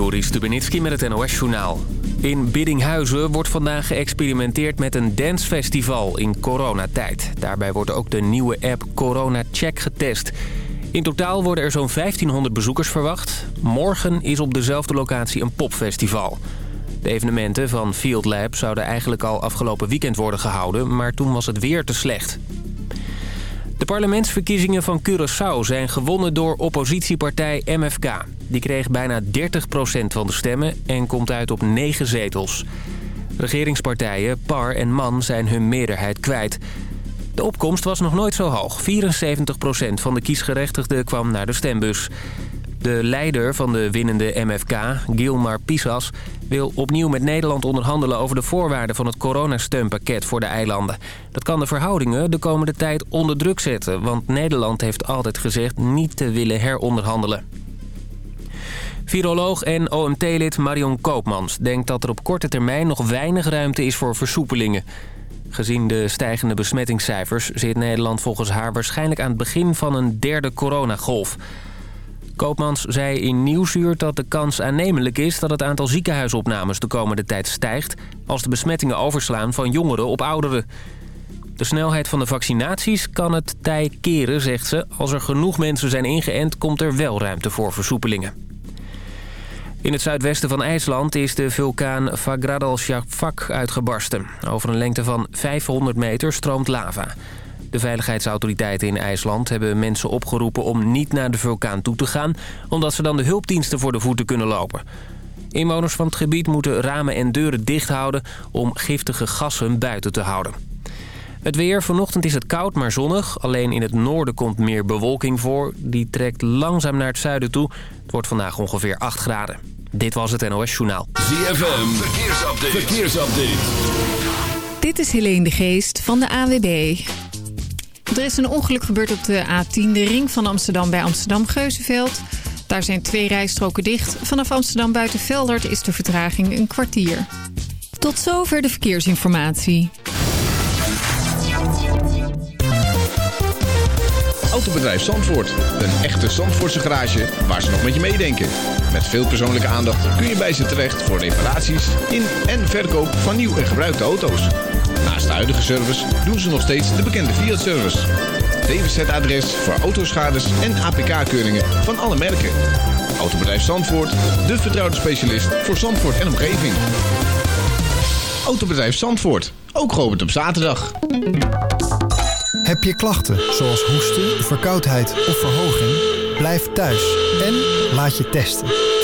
Joris Stubenitski met het NOS-journaal. In Biddinghuizen wordt vandaag geëxperimenteerd met een dancefestival in coronatijd. Daarbij wordt ook de nieuwe app Corona Check getest. In totaal worden er zo'n 1500 bezoekers verwacht. Morgen is op dezelfde locatie een popfestival. De evenementen van Field Lab zouden eigenlijk al afgelopen weekend worden gehouden... maar toen was het weer te slecht. De parlementsverkiezingen van Curaçao zijn gewonnen door oppositiepartij MFK. Die kreeg bijna 30% van de stemmen en komt uit op 9 zetels. Regeringspartijen PAR en MAN zijn hun meerderheid kwijt. De opkomst was nog nooit zo hoog. 74% van de kiesgerechtigden kwam naar de stembus. De leider van de winnende MFK, Gilmar Pisas, wil opnieuw met Nederland onderhandelen over de voorwaarden van het coronasteunpakket voor de eilanden. Dat kan de verhoudingen de komende tijd onder druk zetten, want Nederland heeft altijd gezegd niet te willen heronderhandelen. Viroloog en OMT-lid Marion Koopmans denkt dat er op korte termijn nog weinig ruimte is voor versoepelingen. Gezien de stijgende besmettingscijfers zit Nederland volgens haar waarschijnlijk aan het begin van een derde coronagolf. Koopmans zei in Nieuwsuur dat de kans aannemelijk is dat het aantal ziekenhuisopnames de komende tijd stijgt... als de besmettingen overslaan van jongeren op ouderen. De snelheid van de vaccinaties kan het tij keren, zegt ze. Als er genoeg mensen zijn ingeënt, komt er wel ruimte voor versoepelingen. In het zuidwesten van IJsland is de vulkaan Fagradalsjavak uitgebarsten. Over een lengte van 500 meter stroomt lava. De veiligheidsautoriteiten in IJsland hebben mensen opgeroepen om niet naar de vulkaan toe te gaan... omdat ze dan de hulpdiensten voor de voeten kunnen lopen. Inwoners van het gebied moeten ramen en deuren dicht houden om giftige gassen buiten te houden. Het weer. Vanochtend is het koud, maar zonnig. Alleen in het noorden komt meer bewolking voor. Die trekt langzaam naar het zuiden toe. Het wordt vandaag ongeveer 8 graden. Dit was het NOS Journaal. ZFM. Verkeersupdate. Verkeersupdate. Dit is Helene de Geest van de AWB. Er is een ongeluk gebeurd op de A10, de ring van Amsterdam bij Amsterdam-Geuzenveld. Daar zijn twee rijstroken dicht. Vanaf Amsterdam buiten Veldert is de vertraging een kwartier. Tot zover de verkeersinformatie. Autobedrijf Zandvoort. Een echte Zandvoortse garage waar ze nog met je meedenken. Met veel persoonlijke aandacht kun je bij ze terecht voor reparaties in en verkoop van nieuw en gebruikte auto's. Naast de huidige service doen ze nog steeds de bekende Fiat-service. DWZ-adres voor autoschades en APK-keuringen van alle merken. Autobedrijf Zandvoort, de vertrouwde specialist voor Zandvoort en omgeving. Autobedrijf Zandvoort, ook geopend op zaterdag. Heb je klachten zoals hoesten, verkoudheid of verhoging? Blijf thuis en laat je testen.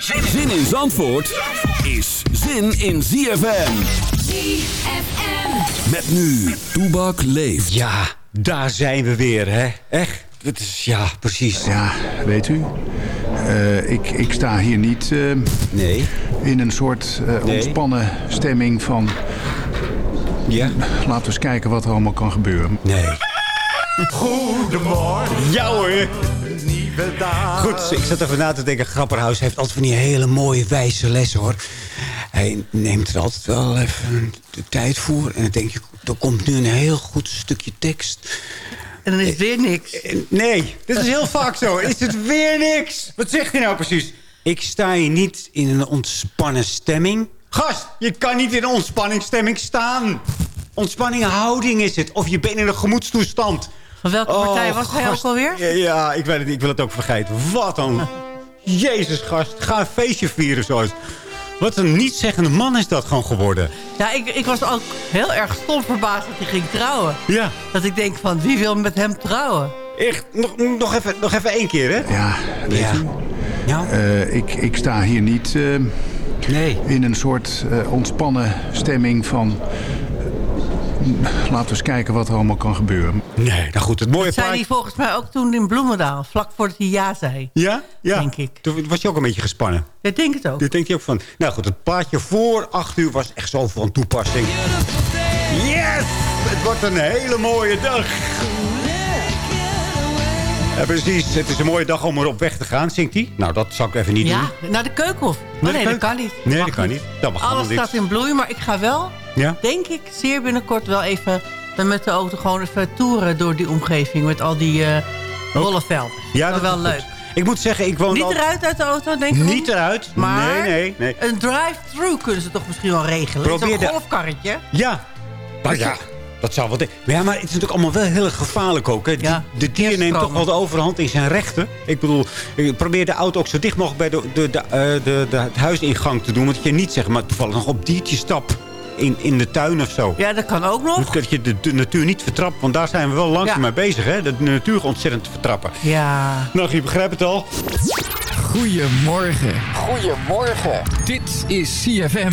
Zin in Zandvoort is zin in ZFM. ZFM. Met nu, Toebak leeft. Ja, daar zijn we weer, hè? Echt? Het is, ja, precies. Ja, weet u, eh, ik, ik sta hier niet eh, Nee. in een soort eh, Nee. ontspannen stemming van... Ja? Laten we eens kijken wat er allemaal kan gebeuren. Nee. Goedemorgen, Ja hoor. Dag. Goed, ik zat even na te denken. Grapperhaus heeft altijd van die hele mooie wijze lessen, hoor. Hij neemt er altijd wel even de tijd voor. En dan denk je, er komt nu een heel goed stukje tekst. En dan is het weer niks. Nee, dit is heel vaak zo. Is het weer niks? Wat zegt hij nou precies? Ik sta hier niet in een ontspannen stemming. Gast, je kan niet in een ontspanningsstemming staan. Ontspanning houding is het. Of je bent in een gemoedstoestand. Van welke partij Oh, was hij ook alweer? Ja, Ja, ik weet het niet. Ik wil het ook vergeten. Wat een... Jezus, gast. Ga een feestje vieren zoals... Wat een nietszeggende man is dat gewoon geworden. Ja, ik, ik was ook heel erg stom verbaasd dat hij ging trouwen. Ja. Dat ik denk van, wie wil met hem trouwen? Echt, nog, nog, even, nog even één keer, hè? Ja, weet Ja. u, Ja? eh, ik, ik sta hier niet eh, Nee. in een soort eh, ontspannen stemming van... laten we eens kijken wat er allemaal kan gebeuren. Nee, nou goed. Het mooie Dat zei hij volgens mij ook toen in Bloemendaal. Vlak voordat hij ja zei. Ja? Ja. Denk ik. Toen was je ook een beetje gespannen. Ik denk het ook. Dit denk je ook van... Nou goed, het plaatje voor acht uur was echt zo van toepassing. Yes! Het wordt een hele mooie dag. Ja, precies. Het is een mooie dag om er op weg te gaan, zingt hij. Nou, dat zal ik even niet Ja, doen. naar de keukenhof. Oh, nee, dat kan niet. Nee, Mag dat kan niet. Dat mag Alles staat in bloei, maar ik ga wel, Ja? denk ik, zeer binnenkort wel even... met de auto gewoon even toeren door die omgeving... met al die rollenvelden. Ja, dat is wel leuk. goed. Ik moet zeggen, ik woon Niet al... eruit uit de auto, denk ik. Niet eruit. Maar Nee, nee, nee. een drive-thru kunnen ze toch misschien wel regelen. Probeer Zo'n golfkarretje. Ja. Nou ja, dat zou wel... ja, maar het is natuurlijk allemaal wel heel erg gevaarlijk ook. Hè. Ja, de dier neemt toch wel de overhand in zijn rechten. Ik bedoel, ik probeer de auto ook zo dicht mogelijk bij de, de, de, eh, de, de, het huisingang te doen. Want je niet zeg maar toevallig nog op diertje stap in, in de tuin of zo. Ja, dat kan ook nog. Dat je de, de natuur niet vertrapt, want daar zijn we wel langzaam Ja. mee bezig. Hè? De natuur ontzettend te vertrappen. Ja. Nou, je begrijpt het al. Goedemorgen. Goedemorgen. Dit is CFM.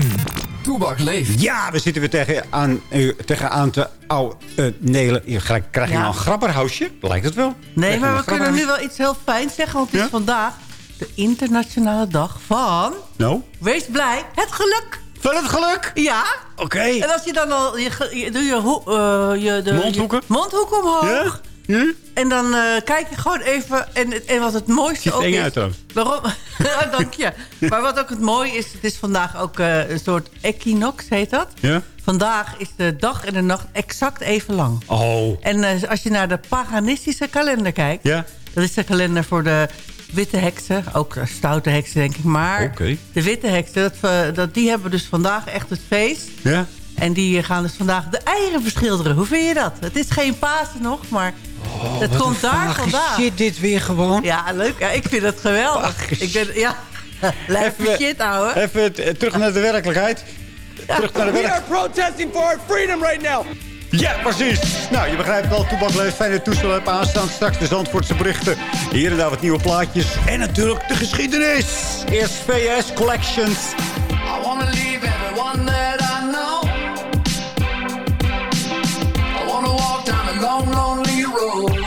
Toebak leeft. Ja, we zitten weer tegen aan, uh, tegenaan te oude uh, Nelen. Je krijg, krijg je Ja. nou een grapperhausje? Lijkt het wel. Nee, Krijg maar we kunnen nu wel iets heel fijns zeggen. Want het is vandaag de internationale dag van... Nou? Wees blij, het geluk. Van het geluk? Ja. Oké. En als je dan al... Je, je, doe je, eh, je, de, Mondhoeken? Je mondhoeken omhoog. Ja? Ja? En dan eh, kijk je gewoon even... En, en wat het mooiste ook is... uit. Waarom? Dank je. Maar wat ook het mooie is... Het is vandaag ook eh, een soort equinox, heet dat. Ja? Vandaag is de dag en de nacht exact even lang. Oh. En eh, als je naar de paganistische kalender kijkt... Ja? Dat is de kalender voor de witte heksen. Ook stoute heksen, denk ik. Maar de witte heksen, dat, dat, die hebben dus vandaag echt het feest. Ja? En die gaan dus vandaag de eieren verschilderen. Hoe vind je dat? Het is geen Pasen nog, maar het komt daar vandaan. Shit, dit weer gewoon. Ja, leuk. Ja, ik vind het geweldig. Ik ben, ja, Even- shit, ouwe. Even eh, terug naar de werkelijkheid. Terug naar de werkelijkheid. protesting for our freedom right now. Ja, precies. Nou, je begrijpt wel, Toebak leeft fijne toestel hebt aanstaan. Straks de Zandvoortse berichten. Hier en daar wat nieuwe plaatjes. En natuurlijk de geschiedenis. Eerst VS Collections. I wanna leave everyone that I long, lonely road.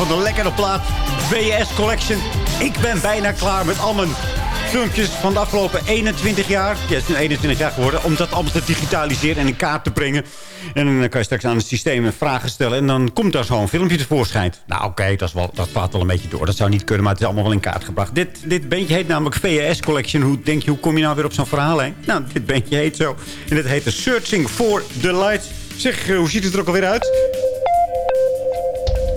Wat een lekkere plaat. VS Collection. Ik ben bijna klaar met al mijn filmpjes van de afgelopen 21 jaar. Ja, het is nu 21 jaar geworden. Om dat allemaal te digitaliseren en in kaart te brengen. En dan kan je straks aan het systeem vragen stellen. En dan komt daar zo'n filmpje tevoorschijn. Nou oké, dat, dat valt wel een beetje door. Dat zou niet kunnen, maar het is allemaal wel in kaart gebracht. Dit, dit bandje heet namelijk VS Collection. Hoe denk je, hoe kom je nou weer op zo'n verhaal heen? Nou, dit bandje heet zo. En dit heet The Searching for the Lights. Zeg, eh, hoe ziet het er ook alweer uit?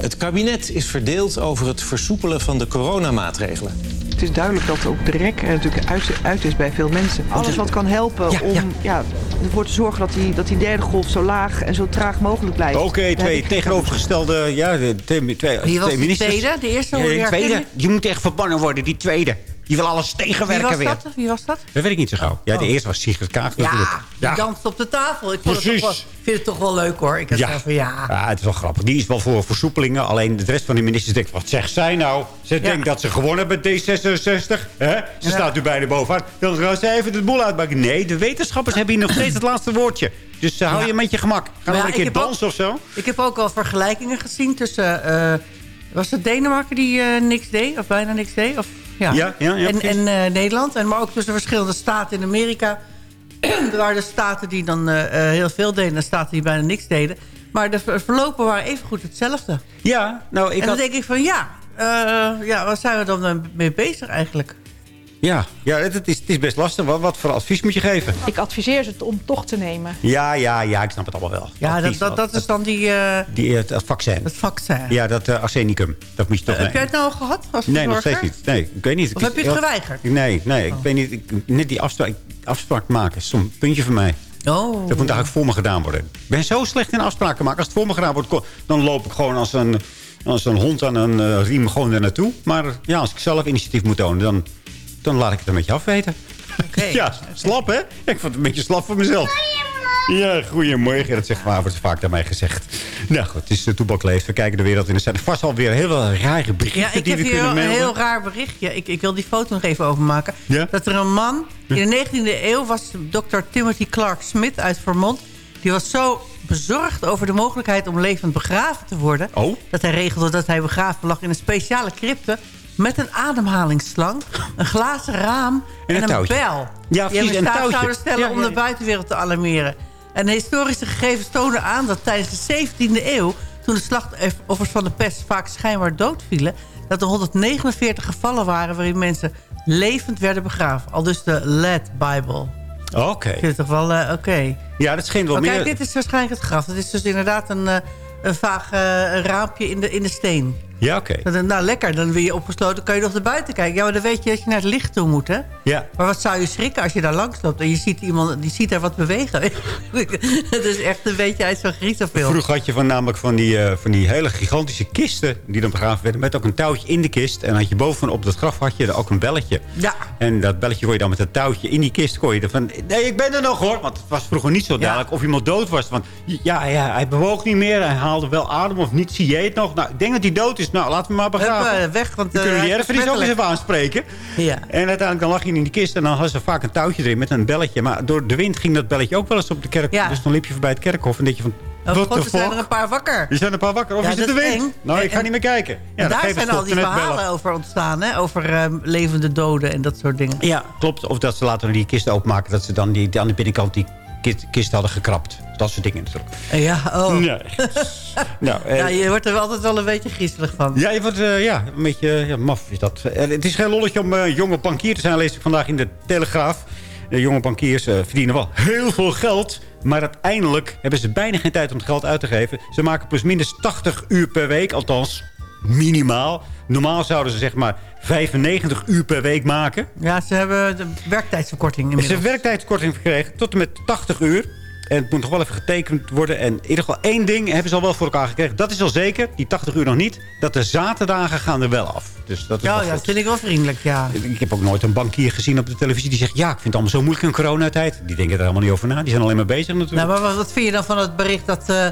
Het kabinet is verdeeld over het versoepelen van de coronamaatregelen. Het is duidelijk dat ook de rek er natuurlijk uit, uit is bij veel mensen. Alles wat kan helpen om ja. ervoor te zorgen dat die, dat die derde golf zo laag en zo traag mogelijk blijft. Oké, twee tegenovergestelde ja, twee, twee, Wie was twee de tweede? De eerste Ja, de je tweede. Die moet echt verbannen worden, die tweede. Die wil alles Wie tegenwerken was weer. dat? Wie was dat? Dat weet ik niet zo gauw. Ja, de Oh. eerste was Sigrid Kaag natuurlijk. Ja, die danst op de tafel. Ik vond het toch Precies. wel, vind het toch wel leuk hoor. Ik had Ja. van ja. Ja, het is wel grappig. Die is wel voor versoepelingen. Alleen de rest van de ministers denkt, wat zegt zij nou? Ze denkt dat ze gewonnen hebben met D66. Hè? Ze staat nu bijna bovenaan. Dan gaan ze even de boel uitmaken. Nee, de wetenschappers hebben hier nog steeds het laatste woordje. Dus hou Ja. je met je gemak. Ga Maar nog ja, een keer ook- dansen of zo. Ik heb ook al vergelijkingen gezien tussen... eh, was het Denemarken die eh, niks deed? Of bijna niks deed? Of, ja. Ja, ja, ja, en en eh, Nederland. En, maar ook tussen verschillende staten in Amerika. er waren de staten die dan eh, heel veel deden... en staten die bijna niks deden. Maar de ver- verlopen waren evengoed hetzelfde. Ja, nou, ik en dan had... denk ik van ja... ja, waar zijn we dan mee bezig eigenlijk? Ja, ja het, het is, het is best lastig. Wat, wat voor advies moet je geven? Ik adviseer ze het om toch te nemen. Ja, ja, ja, ik snap het allemaal wel. Ja, dat, Advies, dat, dat is dan die... eh, Die, het, het vaccin. het vaccin. Ja, dat eh, arsenicum. Dat moet je toch heb jij het nou al gehad als Nee, nog steeds niet. Nee, ik weet niet. Of Ik- heb je het geweigerd? Nee, nee, ik weet niet. Ik, net die afspraak, afspraak maken is zo'n puntje voor mij. Oh. Dat moet eigenlijk voor me gedaan worden. Ik ben zo slecht in afspraken maken. Als het voor me gedaan wordt, dan loop ik gewoon als een, als een hond aan een eh, riem gewoon er naartoe. Maar ja, als ik zelf initiatief moet tonen, dan, dan laat ik het een beetje afweten. ja, slap hè? Ik vond het een beetje slap voor mezelf. Ja, goedemorgen. Dat zegt maar, wordt vaak naar mij gezegd. Nou goed, het is de toebakleef. We kijken de wereld in. Er zijn vast alweer heel veel rare berichten Ja, ik die heb we hier kunnen een melden. heel raar berichtje. Ik, ik wil die foto nog even overmaken. Ja? Dat er een man... In de 19e eeuw was Dr. Timothy Clark Smith uit Vermont... die was zo bezorgd over de mogelijkheid om levend begraven te worden... Oh? dat hij regelde dat hij begraven lag in een speciale crypte... met een ademhalingsslang, een glazen raam En en, een een, bel. Ja, die precies, hem in en een staat zouden stellen Ja, om ja, de buitenwereld te alarmeren. En de historische gegevens tonen aan dat tijdens de 17e eeuw... toen de slachtoffers van de pest vaak schijnbaar doodvielen... dat er 149 gevallen waren waarin mensen levend werden begraven. Al dus de Led Bible. Oké. Ik vind het toch wel eh, oké. Ja, dat schijnt wel Maar meer... kijk, dit is waarschijnlijk het graf. Het is dus inderdaad een, eh, een vaag eh, raampje in de, in de steen. Ja, oké. Dan- Nou, lekker. Dan ben je opgesloten, kan je nog naar buiten kijken. Ja, maar dan weet je dat je naar het licht toe moet, hè? Ja. Maar wat zou je schrikken als je daar langs loopt... en je ziet iemand, die ziet daar wat bewegen. Het is echt een beetje uit zo'n griezelfilm. Vroeger had je van, namelijk van die, eh, van die hele gigantische kisten... die dan begraven werden, met ook een touwtje in de kist. En had je bovenop dat graf had je er ook een belletje. Ja. En dat belletje kon je dan met dat touwtje in die kist... kon je er van, nee, ik ben er nog hoor. Want het was vroeger niet zo duidelijk of iemand dood was. Want ja, ja, hij bewoog niet meer, hij haalde wel adem of niet. Zie jij het nog? Nou, ik denk dat hij dood is. Nou, laten we maar begraven. Hup, eh, weg, want, We eh, kunnen die erfenis ook eens even aanspreken. Ja. En uiteindelijk dan lag je in die kist en dan hadden ze vaak een touwtje erin met een belletje. Maar door de wind ging dat belletje ook wel eens op de kerk. Ja. Dus dan liep je voorbij het kerkhof en denk je van... Oh, Wat god, er zijn er een paar wakker. Er zijn een paar wakker. Of Ja, is het de wind? eng. Nou, ik En- ga niet meer kijken. Ja, daar zijn al die verhalen bellen. over ontstaan, hè? Over eh, levende doden en dat soort dingen. Ja, klopt. Of dat ze later die kist openmaken. Dat ze dan die, die aan de binnenkant die kist, kist hadden gekrapt. Dat soort dingen natuurlijk. Ja, oh. Nee. nou, eh, Ja, je wordt er altijd wel een beetje griezelig van. Ja, je wordt eh, ja, een beetje ja, maf is dat. Eh, het is geen lolletje om eh, jonge bankier te zijn, lees ik vandaag in de Telegraaf. De jonge bankiers eh, verdienen wel heel veel geld. Maar uiteindelijk hebben ze bijna geen tijd om het geld uit te geven. Ze maken plusminus 80 uur per week, althans minimaal. Normaal zouden ze zeg maar 95 uur per week maken. Ja, ze hebben de werktijdsverkorting Ze inmiddels. hebben werktijdskorting gekregen tot en met 80 uur. En het moet nog wel even getekend worden. En in ieder geval één ding hebben ze al wel voor elkaar gekregen. Dat is al zeker, die 80 uur nog niet. Dat de zaterdagen gaan er wel af. Dus dat is Ja, wel ja, dat vind ik wel vriendelijk, ja. Ik heb ook nooit een bankier gezien op de televisie die zegt... ja, ik vind het allemaal zo moeilijk in coronatijd. Die denken er helemaal niet over na. Die zijn alleen maar bezig natuurlijk. Nou, maar wat, wat vind je dan van het bericht dat eh,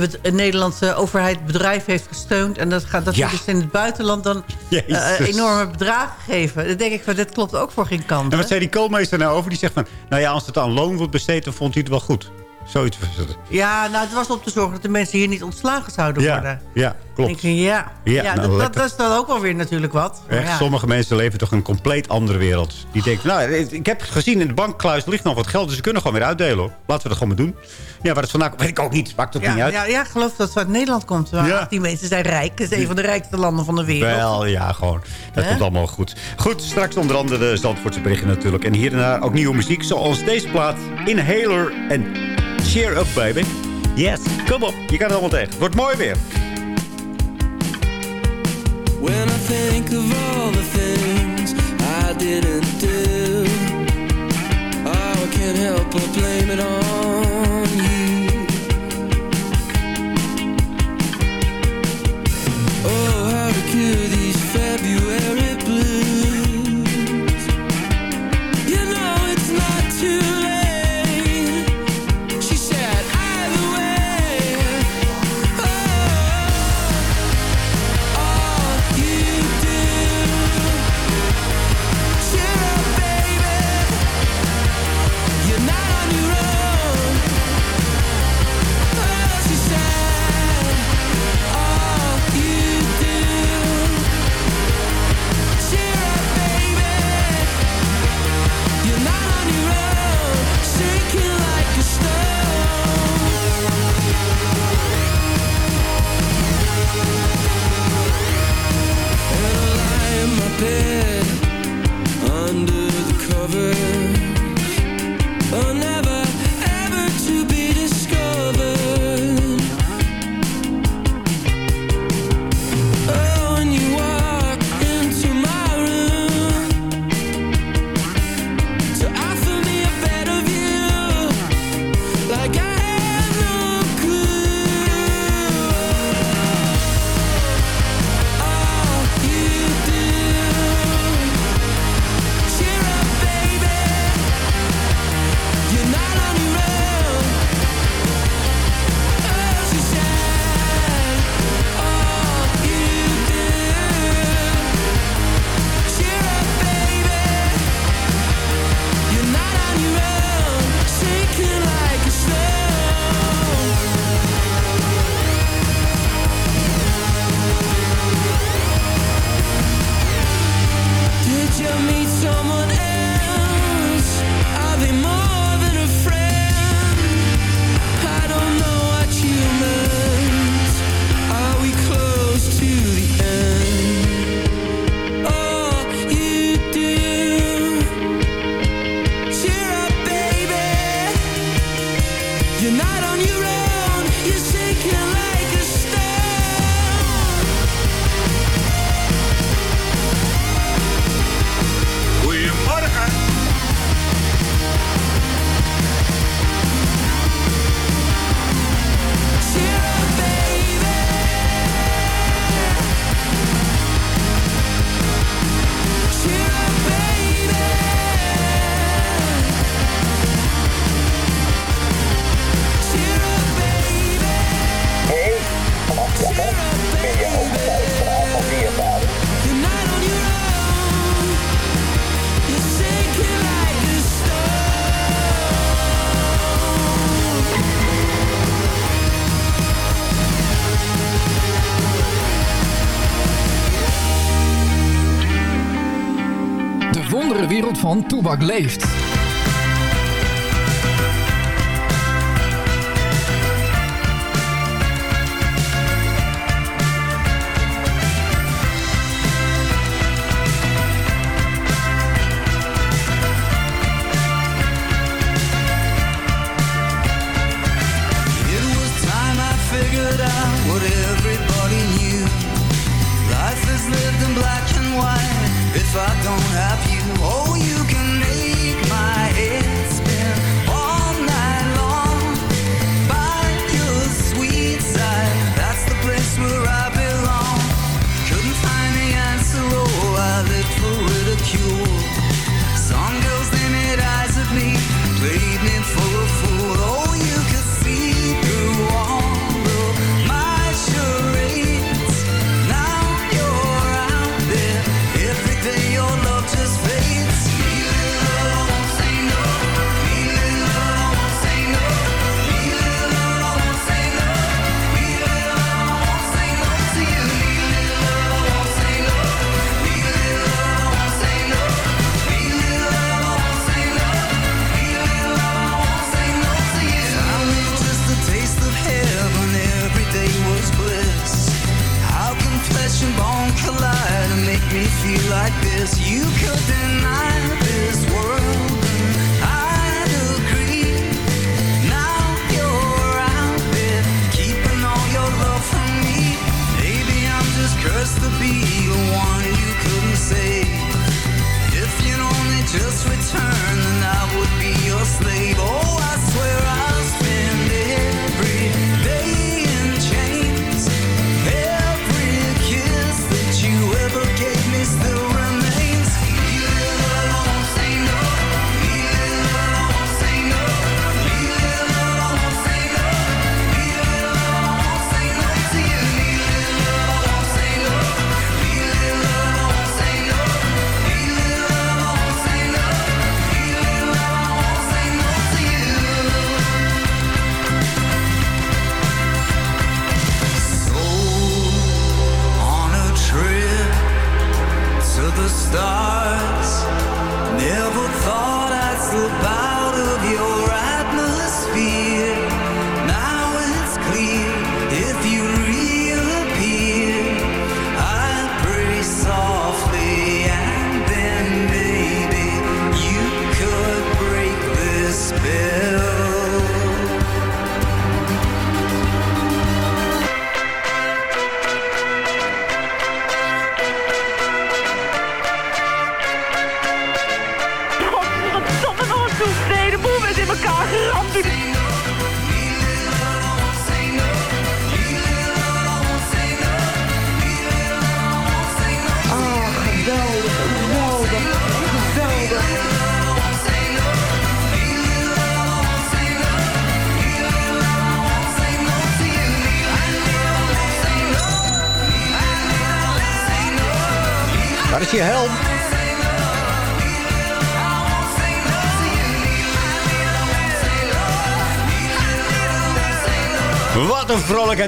het, een Nederlandse overheid het bedrijf heeft gesteund... en dat, gaat, dat Ja. ze dus in het buitenland dan eh, enorme bedragen geven? Dan denk ik van, dit klopt ook voor geen kant. en hè? wat zei die koolmeester nou over? Die zegt van... nou ja, als het aan loon wordt besteed, dan vond hij het wel goed. Zoiets was het. Ja, nou, het was om te zorgen dat de mensen hier niet ontslagen zouden Ja, worden. ja, klopt. Denk je, ja, Ja, ja, nou, dat, dat, is dan ook wel weer natuurlijk wat. Echt, ja. sommige mensen leven toch een compleet andere wereld. Die denken, nou, ik heb gezien in de bankkluis ligt nog wat geld... dus ze kunnen gewoon weer uitdelen, hoor. Laten we dat gewoon maar doen. Ja, waar het vandaan komt, weet ik ook niet. Maakt ook Ja, niet uit. ja, ja, ik geloof dat het uit Nederland komt. Maar Ja. Die mensen zijn rijk. Het is een van de rijkste landen van de wereld. Wel, ja, gewoon. Dat komt allemaal goed. Goed, straks onder andere de Zandvoortse berichten natuurlijk. En hier en daar ook nieuwe muziek, zoals deze plaat. Inhaler en Cheer Up, baby. Yes, kom op. Je kan het allemaal tegen. Het wordt mooi weer. When I think of all the things I didn't do, oh, I can't help but blame it on you. Oh, how to cure Toebak leeft.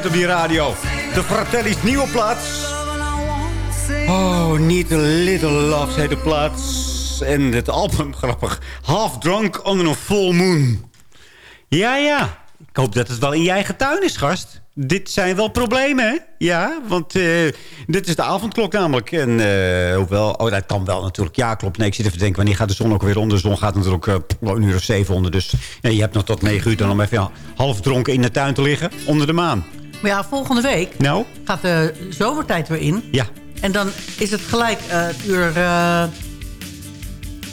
Op die radio. De Fratelli's nieuwe plaats. Oh, niet a little love, zei de plaats. En het album, grappig. Half drunk on a full moon. Ja, ja. Ik hoop dat het wel in je eigen tuin is, gast. Dit zijn wel problemen, hè? Ja, want eh, dit is de avondklok namelijk. En eh, hoewel, oh, dat kan wel natuurlijk. Ja, klopt. Nee, ik zit even te denken, wanneer gaat de zon ook weer onder? De zon gaat natuurlijk eh, een uur of zeven onder. Dus je hebt nog tot negen uur dan om even half dronken in de tuin te liggen. Onder de maan. Maar ja, volgende week Nou? gaat de zomertijd weer in. Ja. En dan is het gelijk eh, het uur eh,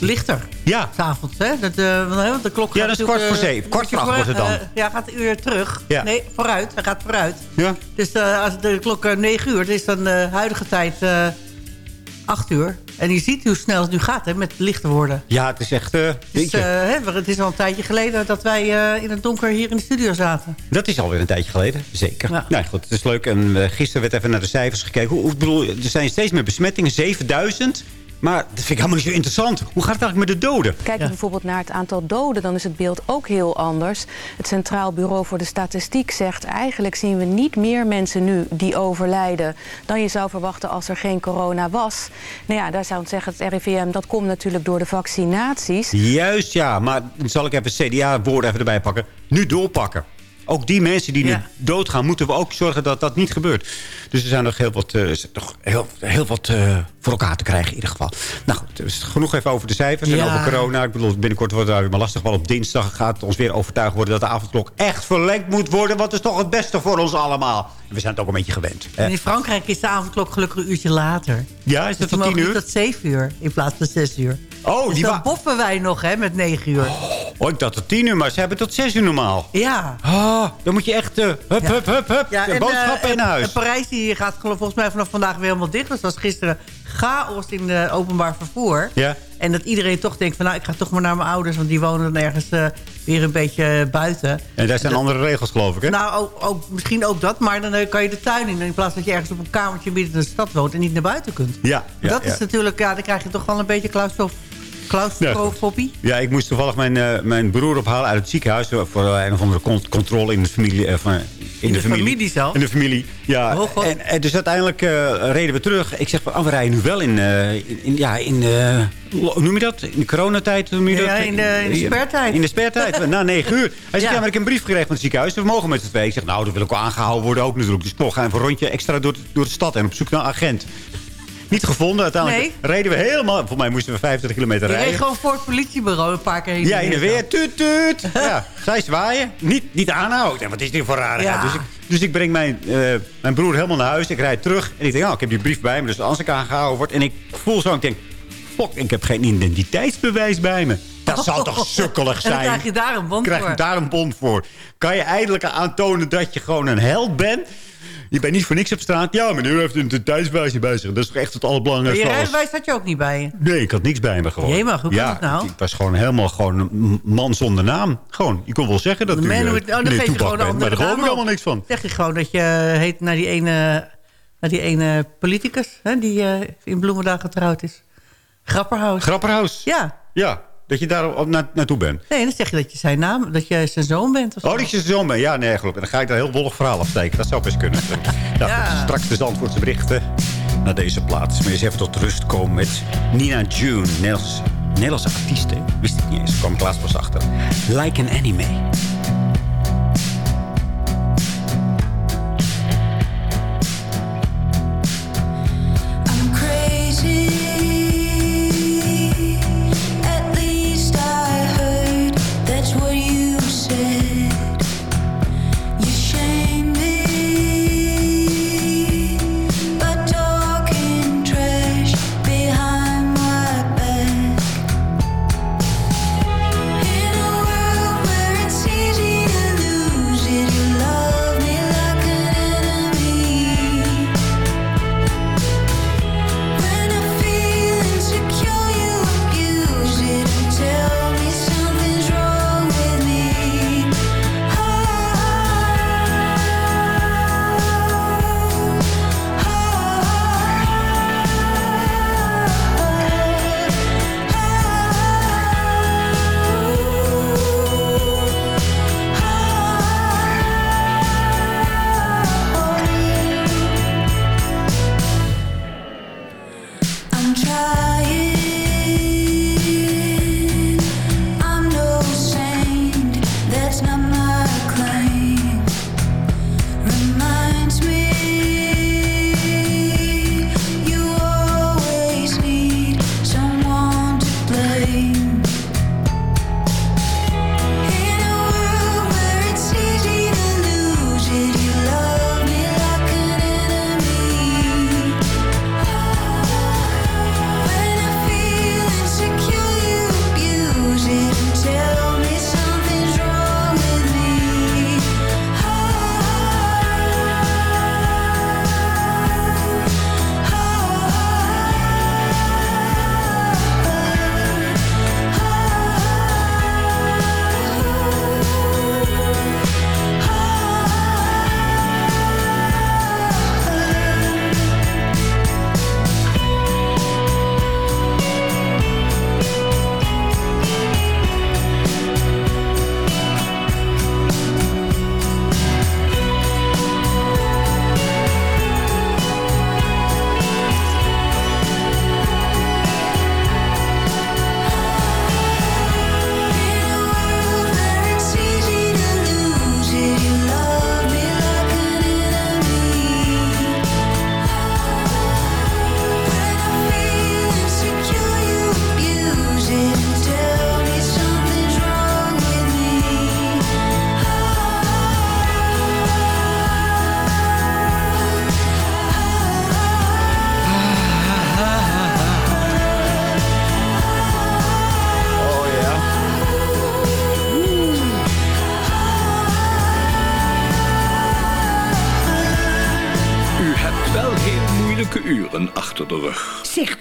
lichter. Ja. S'avonds, hè? Dat, eh, want de klok Ja, gaat dat is kwart voor zeven. Kwart voor acht wordt het dan. ja, gaat een uur terug. Ja. Nee, vooruit. Hij gaat vooruit. Ja. Dus als de klok 9 uur, dat is dan de huidige tijd 8 uur. En je ziet hoe snel het nu gaat, hè, met lichter worden. Ja, het is echt... Dus, eh, hè, het is al een tijdje geleden dat wij eh, in het donker hier in de studio zaten. Dat is alweer een tijdje geleden, zeker. Nou goed, het is leuk. En gisteren werd even naar de cijfers gekeken. Hoe, ik bedoel, er zijn steeds meer besmettingen, 7000. Maar dat vind ik helemaal niet zo interessant. Hoe gaat het eigenlijk met de doden? Kijk je bijvoorbeeld naar het aantal doden, dan is het beeld ook heel anders. Het Centraal Bureau voor de Statistiek zegt... eigenlijk zien we niet meer mensen nu die overlijden... dan je zou verwachten als er geen corona was. Nou ja, daar zou ik zeggen, het RIVM, dat komt natuurlijk door de vaccinaties. Juist, ja. Maar dan zal ik even CDA-woorden even erbij pakken. Nu doorpakken. Ook die mensen die nu doodgaan, moeten we ook zorgen dat dat niet gebeurt. Dus er zijn nog heel wat, eh, nog heel, heel wat eh, voor elkaar te krijgen in ieder geval. Nou goed, dus genoeg even over de cijfers en over corona. Ik bedoel, binnenkort wordt het weer maar lastig. Want op dinsdag gaat het ons weer overtuigen worden dat de avondklok echt verlengd moet worden. Wat is toch het beste voor ons allemaal? En we zijn het ook een beetje gewend. hè. En in Frankrijk is de avondklok gelukkig een uurtje later. Ja, is dat Dus we mogen 10 uur? nu tot 7 uur in plaats van 6 uur. Oh, dus die dan boffen wij nog hè, met 9 uur. Oh, ik dacht tot 10 uur, maar ze hebben tot 6 uur normaal. Ja. Ah, dan moet je echt uh, hup, hup, hup, hup, Ja, en, boodschappen eh, in huis. En Parijs die gaat volgens mij vanaf vandaag weer helemaal dicht. Dus het was gisteren chaos in de openbaar vervoer. Ja. En dat iedereen toch denkt van nou, ik ga toch maar naar mijn ouders. Want die wonen dan ergens eh, weer een beetje buiten. En daar zijn dat- andere regels, geloof ik, hè? Nou, ook, ook, misschien ook dat. Maar dan eh, kan je de tuin in. In plaats dat je ergens op een kamertje midden in de stad woont... en niet naar buiten kunt. ja, ja, dat is natuurlijk... Ja, dan krijg je toch wel een beetje claustrof- claustrofobie. Ja, ik moest toevallig mijn, eh, mijn broer ophalen uit het ziekenhuis... eh, voor eh, een of andere con- controle in de familie. eh, van, in, de familie zelf? In de familie, ja. Oh, en, en dus uiteindelijk eh, reden we terug. Ik zeg, van, oh, we rijden nu wel in... eh, in, in- ja, in... eh, hoe noem je dat? In de coronatijd? noem je Ja, dat? in de- in de spertijd. In de spertijd, na negen uur. Hij zegt, Ja. ja, maar ik heb een brief gekregen van het ziekenhuis. We mogen met z'n tweeën. Ik zeg, nou, dat wil ik wel aangehouden worden ook natuurlijk. Dus ik ga even een rondje extra door, door de stad en op zoek naar een agent. Niet gevonden. Uiteindelijk reden we helemaal... Volgens mij moesten we 25 kilometer Je reed rijden. gewoon voor het politiebureau een paar keer heen. Ja, in de weer. Tuut, tuut. Ja, zij zwaaien. Niet, niet aanhouden. Ik denk, Wat is dit voor rarigheid? Ja. Dus, ik, dus ik breng mijn, eh, mijn broer helemaal naar huis. Ik rijd terug. En ik denk, oh, ik heb die brief bij me. Dus als ik aangehouden word. En ik voel zo, ik denk... Fuck, ik heb geen identiteitsbewijs bij me. Dat zou toch sukkelig En dan zijn? krijg je daar een bond krijg je voor. daar een bond voor. Kan je eindelijk aantonen dat je gewoon een held bent? Je bent niet voor niks op straat. Ja, meneer heeft een identiteitsbewijs bij zich. Dat is toch echt het Je allerbelangrijkste. van alles. rijbewijs had je ook niet bij je. Nee, ik had niks bij me gewoon. Jee, maar hoe kan ja, dat nou? Ik was gewoon helemaal gewoon een man zonder naam. Gewoon, je kon wel zeggen dat De man eh, oh, dan meneer geef je gewoon bent, maar daar geloof ik allemaal op. niks van. Zeg je gewoon dat je heet naar die ene, naar die ene politicus... Hè, die eh, in Bloemendaal getrouwd is. Grapperhaus. Grapperhaus? Ja. Ja, dat je daar op, na, naartoe bent. Nee, dan zeg je dat je zijn naam, dat je zijn zoon bent. Of Oh, zo. dat je zo bent. Ja, nee, geloof ik. Dan ga ik daar een heel wollig verhaal afsteken. Dat zou best kunnen. nou, straks de Zandvoortse berichten naar deze plaats. Maar eens even tot rust komen met Nina June. Nederlands, Nederlandse artiest, hè? Wist ik niet eens. kwam ik laatst pas achter. Like an anime.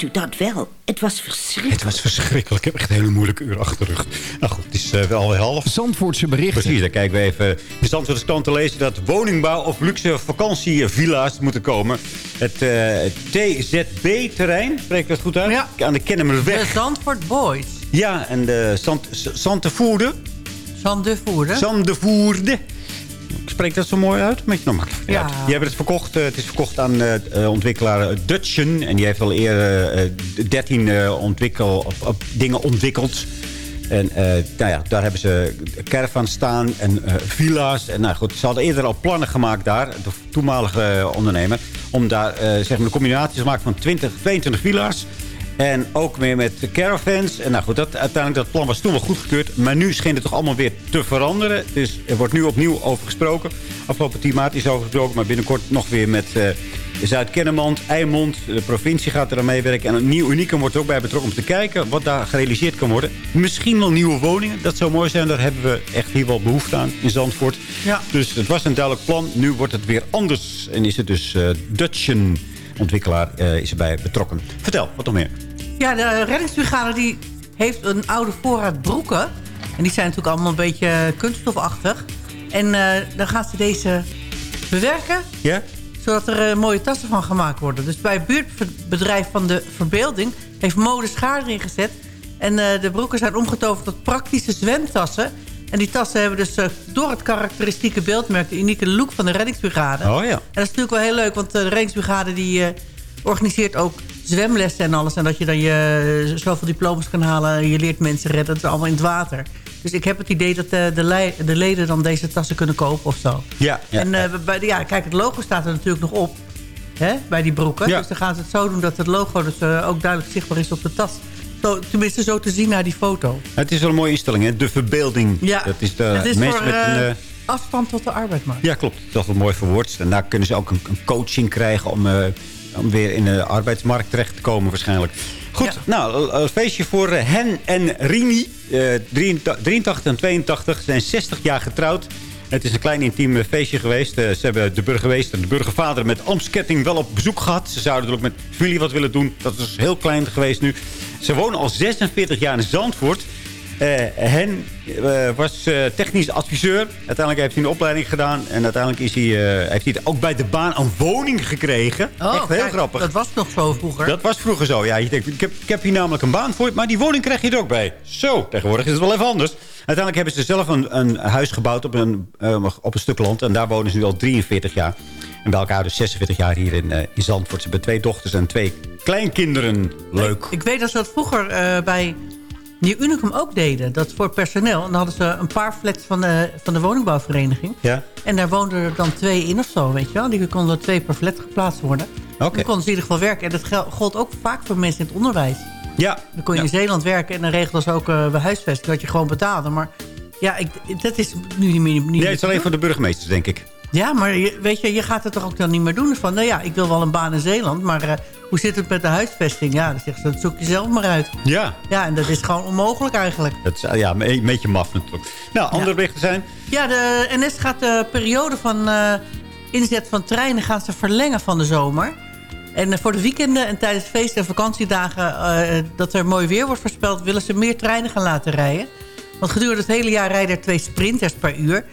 U dat wel? Het was verschrikkelijk. Het was verschrikkelijk. Ik heb echt een hele moeilijke uur achter de rug. Nou goed, het is uh, wel half. Zandvoortse berichten. Precies, dan kijken we even in Zandvoortse kant te lezen... dat woningbouw of luxe vakantievilla's moeten komen. Het uh, TZB-terrein, spreek ik dat goed uit? Ja. Aan de Kennemerweg. De Zandvoort Boys. Ja, en de Zantevoerde. Zandevoerde. Zandevoerde. Spreek dat zo mooi uit? Met je makkelijk. Ja. Die hebben het verkocht. Uh, het is verkocht aan uh, ontwikkelaar Dutchen. En die heeft al eerder uh, 13 ontwikkel, op, op dingen ontwikkeld. En nou ja, daar hebben ze caravan staan en villa's. En nou goed, ze hadden eerder al plannen gemaakt daar, de toenmalige ondernemer... om daar zeg maar een combinatie te maken van 20, 22 villa's. En ook weer met caravans. En nou goed, dat, uiteindelijk dat plan was toen wel goedgekeurd. Maar nu scheen het toch allemaal weer te veranderen. Dus er wordt nu opnieuw over gesproken. Afgelopen 10 maart is over gesproken. Maar binnenkort nog weer met uh, Zuid-Kennemerland, Eimond. De provincie gaat er aan meewerken. En een nieuw unicum wordt er ook bij betrokken om te kijken wat daar gerealiseerd kan worden. Misschien wel nieuwe woningen. Dat zou mooi zijn. Daar hebben we echt hier wel behoefte aan in Zandvoort. Ja. Dus het was een duidelijk plan. Nu wordt het weer anders. En is het dus uh, Dutchen ontwikkelaar uh, is erbij betrokken. Vertel, wat nog meer? Ja, de reddingsbrigade die heeft een oude voorraad broeken. En die zijn natuurlijk allemaal een beetje kunststofachtig. En uh, dan gaat ze deze bewerken. Ja? Zodat er uh, mooie tassen van gemaakt worden. Dus bij het buurtbedrijf van de Verbeelding heeft mode schaar erin gezet. En uh, de broeken zijn omgetoverd tot praktische zwemtassen. En die tassen hebben dus door het karakteristieke beeldmerk... de unieke look van de reddingsbrigade. Oh ja. En dat is natuurlijk wel heel leuk, want de reddingsbrigade... die organiseert ook zwemlessen en alles. En dat je dan je zoveel diplomas kan halen. En je leert mensen redden. Dat is allemaal in het water. Dus ik heb het idee dat de, de, de leden dan deze tassen kunnen kopen of zo. Ja. ja en uh, bij, ja, kijk, het logo staat er natuurlijk nog op. Hè, bij die broeken. Ja. Dus dan gaan ze het zo doen dat het logo dus, uh, ook duidelijk zichtbaar is op de tas. Zo, tenminste, zo te zien naar die foto. Het is wel een mooie instelling, hè? De verbeelding. Ja, dat is de het is mensen voor met een, uh, afstand tot de arbeidsmarkt. Ja, klopt. Dat is wel mooi verwoord. En daar kunnen ze ook een, een coaching krijgen om om weer in de arbeidsmarkt terecht te komen waarschijnlijk. Goed, ja. nou, een feestje voor Hen en Rini. Uh, 83 en 82 zijn 60 jaar getrouwd. Het is een klein intiem feestje geweest. Uh, ze hebben de burgemeester en de burgervader met Amsketting wel op bezoek gehad. Ze zouden er ook met familie wat willen doen. Dat is heel klein geweest nu. Ze wonen al 46 jaar in Zandvoort. Uh, hen uh, was uh, technisch adviseur. Uiteindelijk heeft hij een opleiding gedaan. En uiteindelijk is hij, heeft hij ook bij de baan een woning gekregen. Oh, Echt heel kijk, grappig. Dat was nog zo vroeger. Dat was vroeger zo. Ja, je denkt, ik, heb, ik heb hier namelijk een baan voor. Maar die woning krijg je er ook bij. Zo, tegenwoordig is het wel even anders. Uiteindelijk hebben ze zelf een, een huis gebouwd op een, op een stuk land. En daar wonen ze nu al 43 jaar. En bij elkaar dus 46 jaar hier in, in Zandvoort. Ze hebben twee dochters en twee kleinkinderen. Leuk. Ik, ik weet dat ze dat vroeger bij die Unicum ook deden. Dat voor personeel. En dan hadden ze een paar flats van de, van de woningbouwvereniging. Ja. En daar woonden er dan twee in of zo, weet je wel. Die konden twee per flat geplaatst worden. Oké. Dan konden ze in ieder geval werken. En dat gold ook vaak voor mensen in het onderwijs. Ja. Dan kon je ja. in Zeeland werken en dan regelden ze ook uh, bij huisvesting. Dat je gewoon betaalde. Maar ja, ik, dat is nu niet meer... Nee, het is alleen voor de burgemeesters, denk ik. Ja, maar je, weet je, je gaat het toch ook dan niet meer doen. Van, nou ja, ik wil wel een baan in Zeeland, maar uh, hoe zit het met de huisvesting? Ja, dan zeggen ze, dat zoek je zelf maar uit. Ja. Ja, en dat is gewoon onmogelijk eigenlijk. Dat is ja, een beetje maf natuurlijk. Nou, andere ja. berichten zijn? Ja, de NS gaat de periode van uh, inzet van treinen gaan ze verlengen van de zomer. En uh, voor de weekenden en tijdens feest- en vakantiedagen... dat er mooi weer wordt voorspeld, willen ze meer treinen gaan laten rijden. Want gedurende het hele jaar rijden er twee sprinters per uur...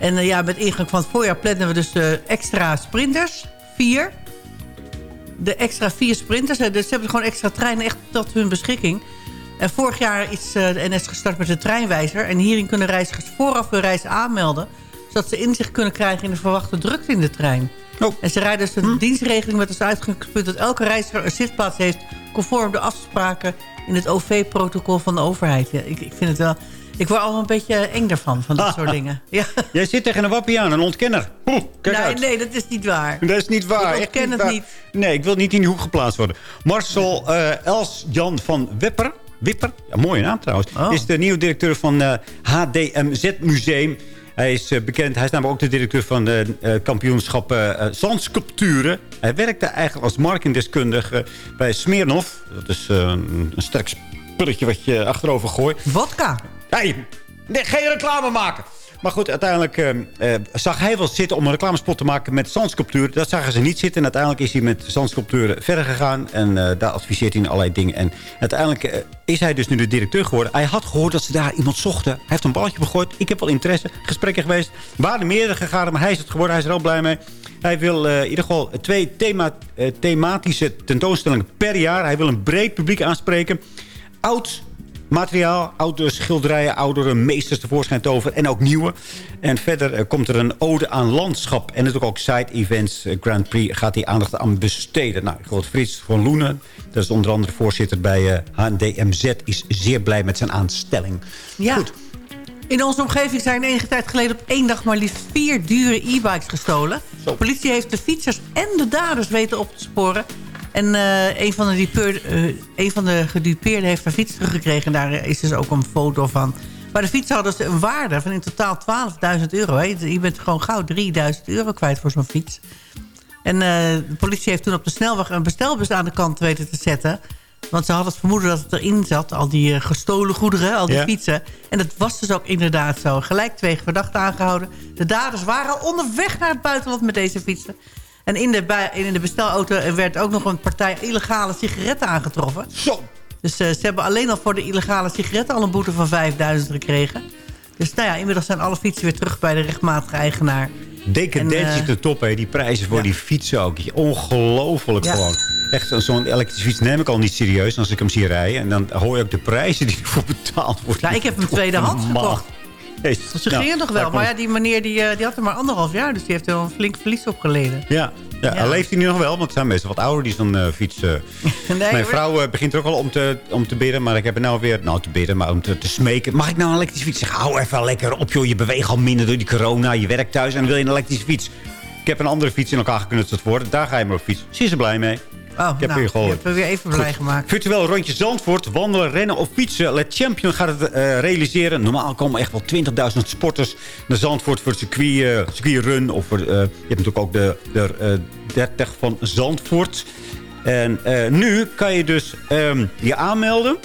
En uh, ja, met ingang van het voorjaar plannen we dus de extra sprinters. Vier. De extra vier sprinters. Dus ze hebben gewoon extra treinen echt tot hun beschikking. En vorig jaar is uh, de NS gestart met de treinwijzer. En hierin kunnen reizigers vooraf hun reis aanmelden. Zodat ze inzicht kunnen krijgen in de verwachte drukte in de trein. Oh. En ze rijden dus een hm. dienstregeling met als uitgangspunt... dat elke reiziger een zitplaats heeft... conform de afspraken in het OV-protocol van de overheid. Ja, ik, ik vind het wel... Ik word al een beetje eng daarvan, van dat ah, soort dingen. Ja. Jij zit tegen een wappiaan, een ontkenner. Oeh, kijk nee, uit. nee, dat is niet waar. Dat is niet waar. Ik ontken niet het waar. niet. Nee, ik wil niet in die hoek geplaatst worden. Marcel uh, Els-Jan van Wipper, Wipper, ja, mooie naam trouwens... Oh. is de nieuwe directeur van uh, HDMZ Museum... Hij is uh, bekend. Hij is namelijk ook de directeur van de uh, kampioenschap zandsculpturen. Hij werkte eigenlijk als marketingdeskundige bij Smirnov. Dat is een sterk spulletje wat je achterover gooit. Vodka. Hey, nee, geen reclame maken. Maar goed, uiteindelijk eh, eh, zag hij wel zitten om een reclamespot te maken met zandsculptuur. Dat zagen ze niet zitten. En uiteindelijk is hij met zandsculpturen verder gegaan. En eh, daar adviseert hij in allerlei dingen. En uiteindelijk eh, is hij dus nu de directeur geworden. Hij had gehoord dat ze daar iemand zochten. Hij heeft een balletje begooid. Ik heb wel interesse. Gesprekken geweest. Waren meerdere gegaan, maar hij is het geworden. Hij is er al blij mee. Hij wil in ieder geval twee thema, thematische tentoonstellingen per jaar. Hij wil een breed publiek aanspreken. Oud materiaal, oude schilderijen, oudere meesters tevoorschijn toveren. En ook nieuwe. En verder eh, komt er een ode aan landschap. En natuurlijk ook side-events. eh, Grand Prix gaat hij aandacht aan besteden. Nou, Groot Frits van Loenen, dat is onder andere voorzitter bij eh, HDMZ... is zeer blij met zijn aanstelling. Ja. Goed. In onze omgeving zijn enige tijd geleden op één dag maar liefst vier dure e-bikes gestolen. De politie heeft de fietsers en de daders weten op te sporen. En eh, een, van de eh, een van de gedupeerden heeft haar fiets teruggekregen. En daar is dus ook een foto van. Maar de fiets hadden ze een waarde van in totaal 12.000 euro. Hè. Je bent gewoon gauw 3.000 euro kwijt voor zo'n fiets. En eh, de politie heeft toen op de snelweg een bestelbus aan de kant weten te zetten. Want ze hadden het vermoeden dat het erin zat. Al die gestolen goederen, al die Ja. fietsen. En dat was dus ook inderdaad zo. Gelijk twee verdachten aangehouden. De daders waren al onderweg naar het buitenland met deze fietsen. En in de, in de bestelauto werd ook nog een partij illegale sigaretten aangetroffen. Zo! Dus eh, ze hebben alleen al voor de illegale sigaretten al een boete van 5000 gekregen. Dus nou ja, inmiddels zijn alle fietsen weer terug bij de rechtmatige eigenaar. Decadentie En, eh, ten top, hè. Die prijzen voor die fietsen ook. Ongelooflijk Ja. gewoon. Echt, zo'n elektrische fiets neem ik al niet serieus als ik hem zie rijden. En dan hoor je ook de prijzen die ervoor betaald worden. Ja, ik heb hem tweedehands gekocht. Jezus. Ze Nou, gingen wel. Maar ja, die meneer die, eh, die had er maar anderhalf jaar. Dus die heeft wel een flink verlies opgeleden. Ja, ja, hij leeft hij nu nog wel, want ze zijn meestal wat ouder die zo'n eh, fiets. eh. Mijn vrouw begint er ook al om te, om te bidden, maar ik heb er nou weer, nou te bidden, maar om te, te smeken. Mag ik nou een elektrische fiets? Zeg, hou even lekker op joh, je beweegt al minder door die corona, je werkt thuis en dan wil je een elektrische fiets. Ik heb een andere fiets in elkaar geknutseld worden, daar ga je maar op fiets. Ze is er blij mee. Oh, ik heb nou, weer gehoord. me weer even blij Goed. gemaakt. Virtueel rondje Zandvoort, wandelen, rennen of fietsen. Le Champion gaat het eh, realiseren. Normaal komen echt wel 20.000 sporters naar Zandvoort voor het circuit, eh, circuitrun. Of voor, eh, je hebt natuurlijk ook de, de eh, 30 van Zandvoort. En nu kan je dus ehm, je aanmelden.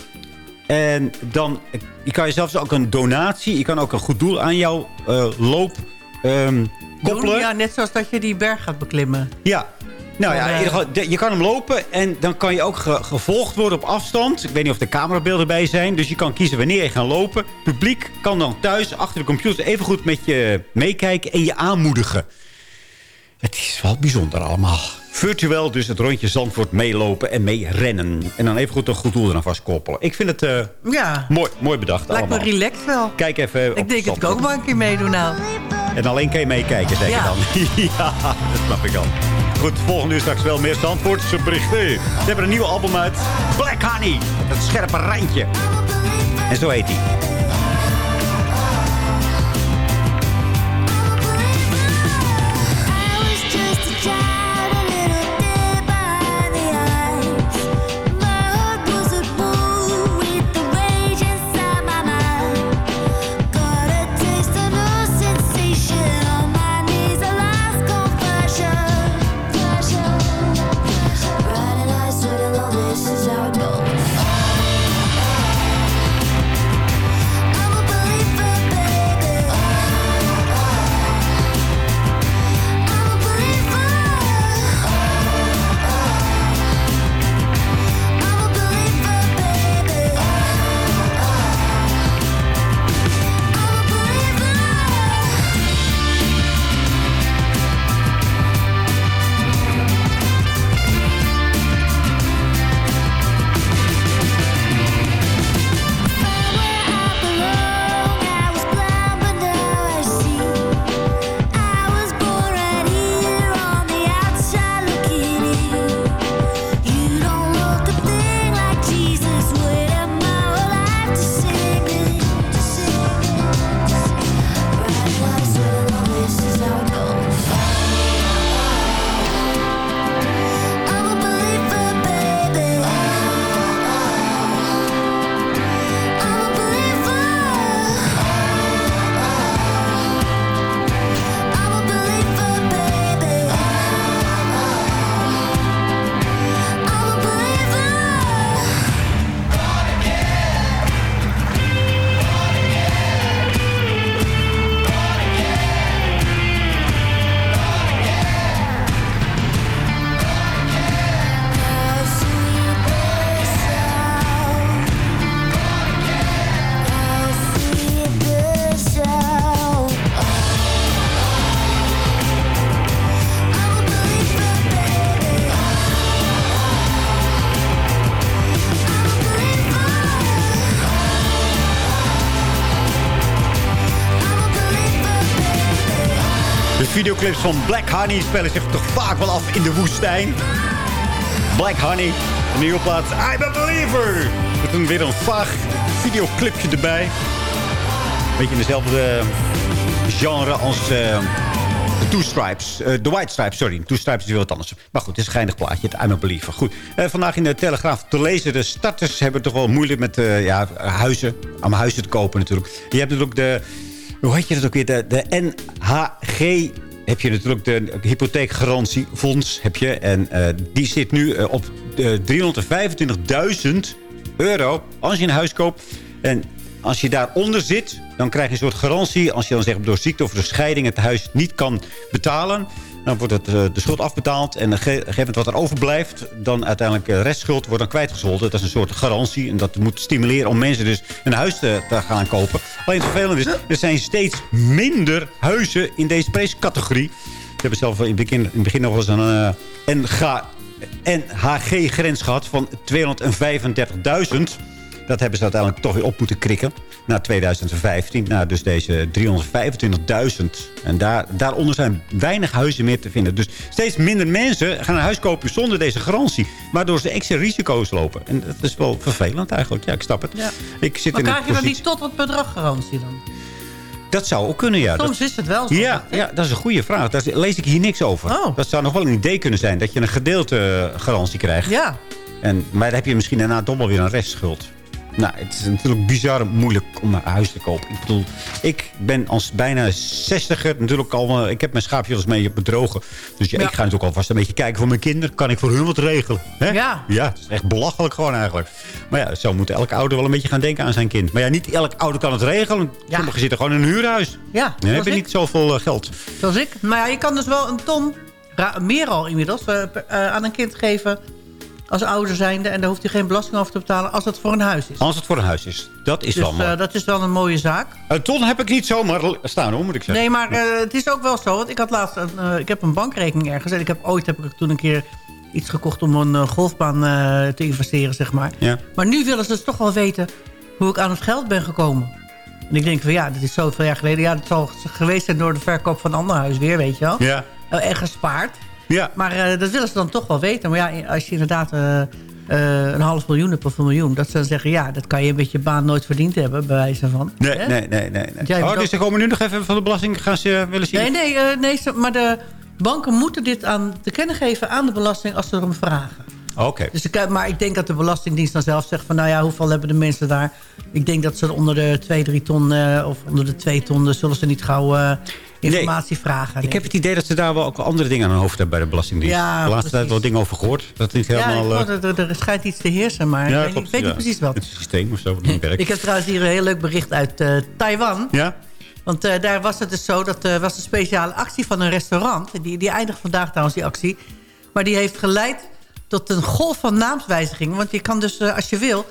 En dan je kan je zelfs ook een donatie. Je kan ook een goed doel aan jouw eh, loop ehm, koppelen. Doen, ja, net zoals dat je die berg gaat beklimmen. Ja. Nou ja, in eh, ieder geval, je kan hem lopen en dan kan je ook ge- gevolgd worden op afstand. Ik weet niet of er camerabeelden bij zijn. Dus je kan kiezen wanneer je gaat lopen. Publiek kan dan thuis achter de computer even goed met je meekijken en je aanmoedigen. Het is wel bijzonder allemaal. Virtueel dus het rondje Zandvoort meelopen en meerennen. En dan even goed een goed doel eraan vastkoppelen. Ik vind het eh, Ja, mooi, mooi bedacht lijkt me allemaal. relaxed wel. Kijk even op Ik denk dat ik ook maar een keer meedoen nou. En alleen kan je meekijken, je Ja. dan. ja, dat snap ik al. Goed, volgende uur straks wel meer Zandvoortse berichten. Ze hebben een nieuwe album uit. Black Honey. Dat scherpe randje. En zo heet hij. Videoclips van Black Honey spelen zich toch vaak wel af in de woestijn. Black Honey, een nieuwe plaats. I'm a believer. Met een weer een vaag videoclipje erbij. Beetje in dezelfde genre als eh, de Two Stripes. eh, De White Stripes, sorry. Two Stripes is weer wat anders. Maar goed, het is een geinig plaatje. I'm a believer. Goed. Eh, vandaag in de Telegraaf te lezen. De starters hebben toch wel moeilijk met ja, huizen. Om huizen te kopen natuurlijk. Je hebt natuurlijk de... Hoe heet je dat ook weer? De NHG heb je natuurlijk de hypotheekgarantiefonds. Heb je, en eh, die zit nu eh, op eh, 325.000 euro als je een huis koopt. En als je daaronder zit, dan krijg je een soort garantie. Als je dan zegt door ziekte of door scheiding het huis niet kan betalen... dan wordt het, eh, de schuld afbetaald. En op een gegeven wat er overblijft... dan uiteindelijk de restschuld wordt dan kwijtgescholden. Dat is een soort garantie. En dat moet stimuleren om mensen dus een huis te, gaan kopen. Alleen het vervelende is, er zijn steeds minder huizen in deze prijscategorie. We hebben zelf in het begin, in begin nog eens een eh, NHG-grens gehad van 235.000. Dat hebben ze uiteindelijk toch weer op moeten krikken. Na 2015. Nou, dus deze 325.000. En daar, daaronder zijn weinig huizen meer te vinden. Dus steeds minder mensen gaan een huis kopen zonder deze garantie. Waardoor ze extra risico's lopen. En dat is wel vervelend eigenlijk. Ja, ik snap het. Ja. Ik zit Maar in krijg je dan niet tot wat bedrag garantie dan? Dat zou ook kunnen, ja. Soms dat... is het wel zo. Ja, ja, dat is een goede vraag. Daar lees ik hier niks over. Oh. Dat zou nog wel een idee kunnen zijn. Dat je een gedeelte garantie krijgt. Ja. En, maar dan heb je misschien daarna toch wel weer een restschuld. Nou, het is natuurlijk bizar moeilijk om een huis te kopen. Ik bedoel, ik ben als bijna zestiger natuurlijk al... eh, Ik heb mijn schaapje wel eens mee op bedrogen. Dus ja, Ja. ik ga natuurlijk alvast een beetje kijken voor mijn kinderen. Kan ik voor hun wat regelen? Hè? Ja. Ja, het is echt belachelijk gewoon eigenlijk. Maar ja, zo moet elke ouder wel een beetje gaan denken aan zijn kind. Maar ja, niet elk ouder kan het regelen. Sommigen zitten gewoon in een huurhuis. Ja, zoals hebben ik. niet zoveel eh, geld. Zoals ik. Maar ja, je kan dus wel een ton, meer al inmiddels, eh, aan een kind geven als ouder zijnde. En daar hoeft hij geen belasting over te betalen als het voor een huis is. Als het voor een huis is. Dat is dus wel mooi. eh, dat is wel een mooie zaak. Een ton heb ik niet zomaar staan hoor, moet ik zeggen. Nee, maar eh, het is ook wel zo. Want ik had laatst een, eh, ik heb een bankrekening ergens. En ik heb ooit heb ik toen een keer iets gekocht om een eh, golfbaan eh, te investeren, zeg maar. Ja. Maar nu willen ze dus toch wel weten hoe ik aan het geld ben gekomen. En ik denk van ja, dit is zoveel jaar geleden. Ja, dat zal geweest zijn door de verkoop van een ander huis weer, weet je wel. Ja. Eh, en gespaard. Ja. Maar eh, dat willen ze dan toch wel weten. Maar ja, als je inderdaad eh, eh, een half miljoen hebt of een miljoen... dat ze dan zeggen, ja, dat kan je met je baan nooit verdiend hebben, bij wijze van. Nee, nee, nee. nee. Oh, dus ook- ze komen nu nog even van de belasting gaan ze willen zien. Nee, nee, nee maar de banken moeten dit aan te kennen geven aan de belasting als ze erom vragen. Oké. Dus ik, maar ik denk dat de Belastingdienst dan zelf zegt van... nou ja, hoeveel hebben de mensen daar? Ik denk dat ze onder de 2, 3 ton of onder de 2 ton... zullen ze niet gauw informatie vragen. Ik heb het idee dat ze daar wel ook andere dingen aan hun hoofd hebben bij de Belastingdienst. Ja, de laatste tijd wel dingen over gehoord. Dat niet ja, helemaal... ik eh, er, er schijnt iets te heersen, maar ik weet, niet- klopt, ik weet ja. niet precies wat. Het systeem of zo, dat niet werkt. Ik heb trouwens hier een heel leuk bericht uit eh, Taiwan. Ja? Want eh, daar was het dus zo, dat was een speciale actie van een restaurant. Die, die eindigt vandaag trouwens, die actie. Maar die heeft geleid tot een golf van naamswijzigingen. Want je kan dus, als je wil,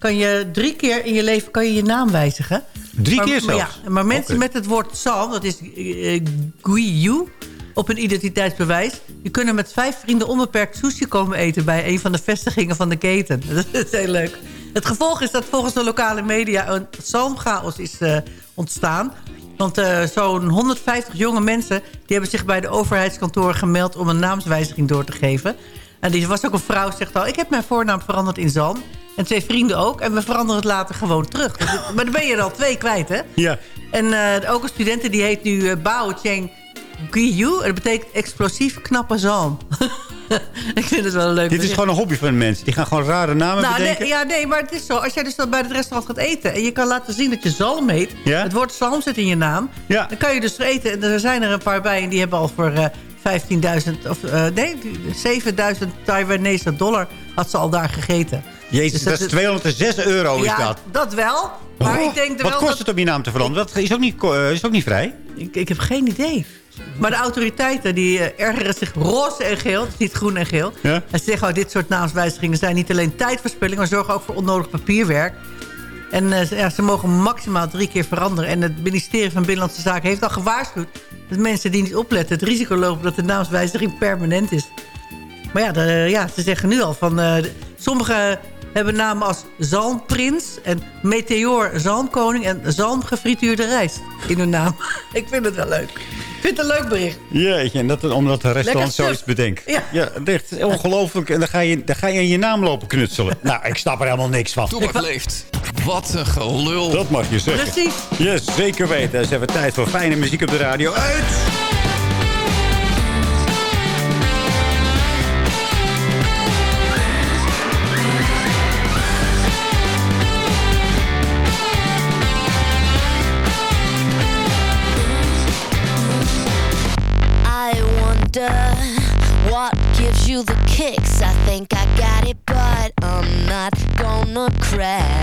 kan je drie keer in je leven kan je, je naam wijzigen. Drie maar, keer maar zelfs? Ja, maar mensen met het woord Salm, dat is uh, Guiyu, op een identiteitsbewijs... die kunnen met vijf vrienden onbeperkt sushi komen eten... bij een van de vestigingen van de keten. Dat is heel leuk. Het gevolg is dat volgens de lokale media een salmchaos is eh, ontstaan. Want eh, zo'n 150 jonge mensen... die hebben zich bij de overheidskantoren gemeld... om een naamswijziging door te geven. En die was ook een vrouw, zegt al... ik heb mijn voornaam veranderd in Zalm. En twee vrienden ook. En we veranderen het later gewoon terug. Dus maar dan ben je er al twee kwijt, hè? Ja. En eh, ook een studenten die heet nu eh, Bao Cheng Guiyu. En dat betekent explosief knappe zalm. ik vind het wel een leuk Dit is gewoon een hobby van mensen. Die gaan gewoon rare namen Nou, bedenken. nee, ja, nee, maar het is zo. Als jij dus dan bij het restaurant gaat eten... en je kan laten zien dat je zalm heet... Ja? het woord zalm zit in je naam... Ja. dan kan je dus eten. En er zijn er een paar bij... en die hebben al voor eh 15.000... of eh, nee, 7.000 Taiwanese dollar... had ze al daar gegeten. Jezus, Dus dat is 206 euro is ja, dat. dat wel. Maar Oh, ik denk er Wat wel kost dat- het om je naam te veranderen? Dat is ook niet, eh, is ook niet vrij. Ik, ik heb geen idee. Maar de autoriteiten die eh, ergeren zich roze en geel. Niet groen en geel. Ja? En ze zeggen, oh, dit soort naamswijzigingen zijn niet alleen tijdverspilling... maar zorgen ook voor onnodig papierwerk. En eh, ja, ze mogen maximaal drie keer veranderen. En het ministerie van Binnenlandse Zaken heeft al gewaarschuwd... dat mensen die niet opletten het risico lopen... dat de naamswijziging permanent is. Maar ja, ja ze zeggen nu al van... eh, sommige hebben namen als Zalmprins en Meteor Zalmkoning... en Zalmgefrituurde rijst in hun naam. Ik vind het wel leuk. Vind het een leuk bericht. Jeetje, en dat, omdat de restaurant zoiets bedenkt. Ja. ja het is ongelooflijk. En dan ga, je, dan ga je in je naam lopen knutselen. nou, ik snap er helemaal niks van. Toebak leeft. Wat een gelul. Dat mag je zeggen. Precies. Yes, zeker weten. Het is even tijd voor fijne muziek op de radio. Uit! The kicks. I think I got it, but I'm not gonna crash.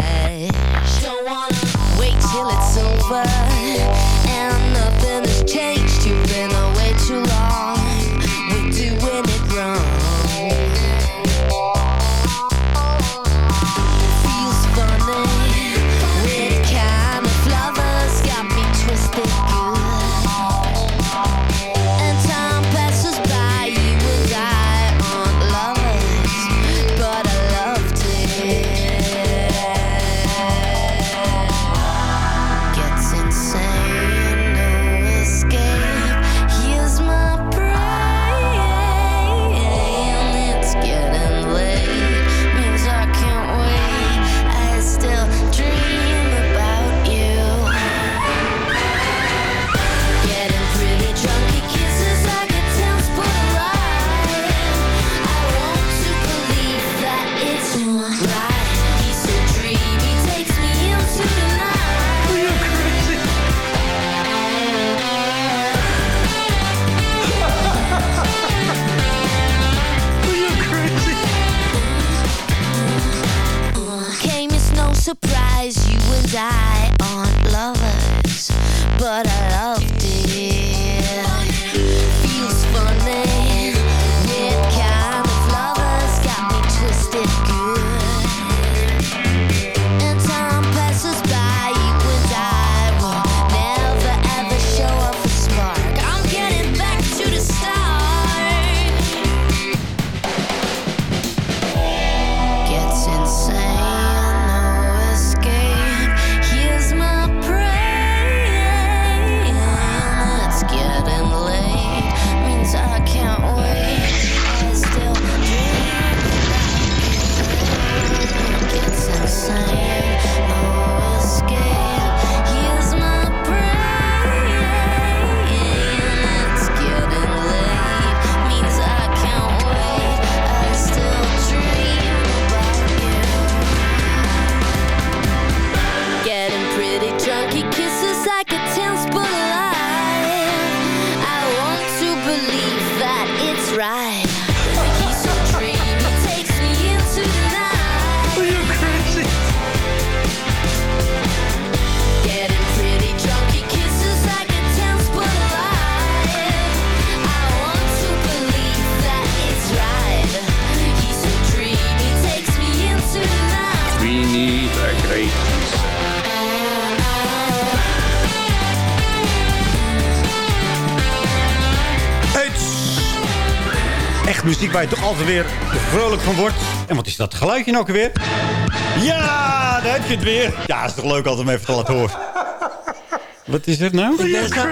Waar je toch altijd weer vrolijk van wordt. En wat is dat geluidje nou weer? Ja, daar heb je het weer. Ja, is toch leuk altijd om even te laten horen. Wat is het nou? Ik ben zo,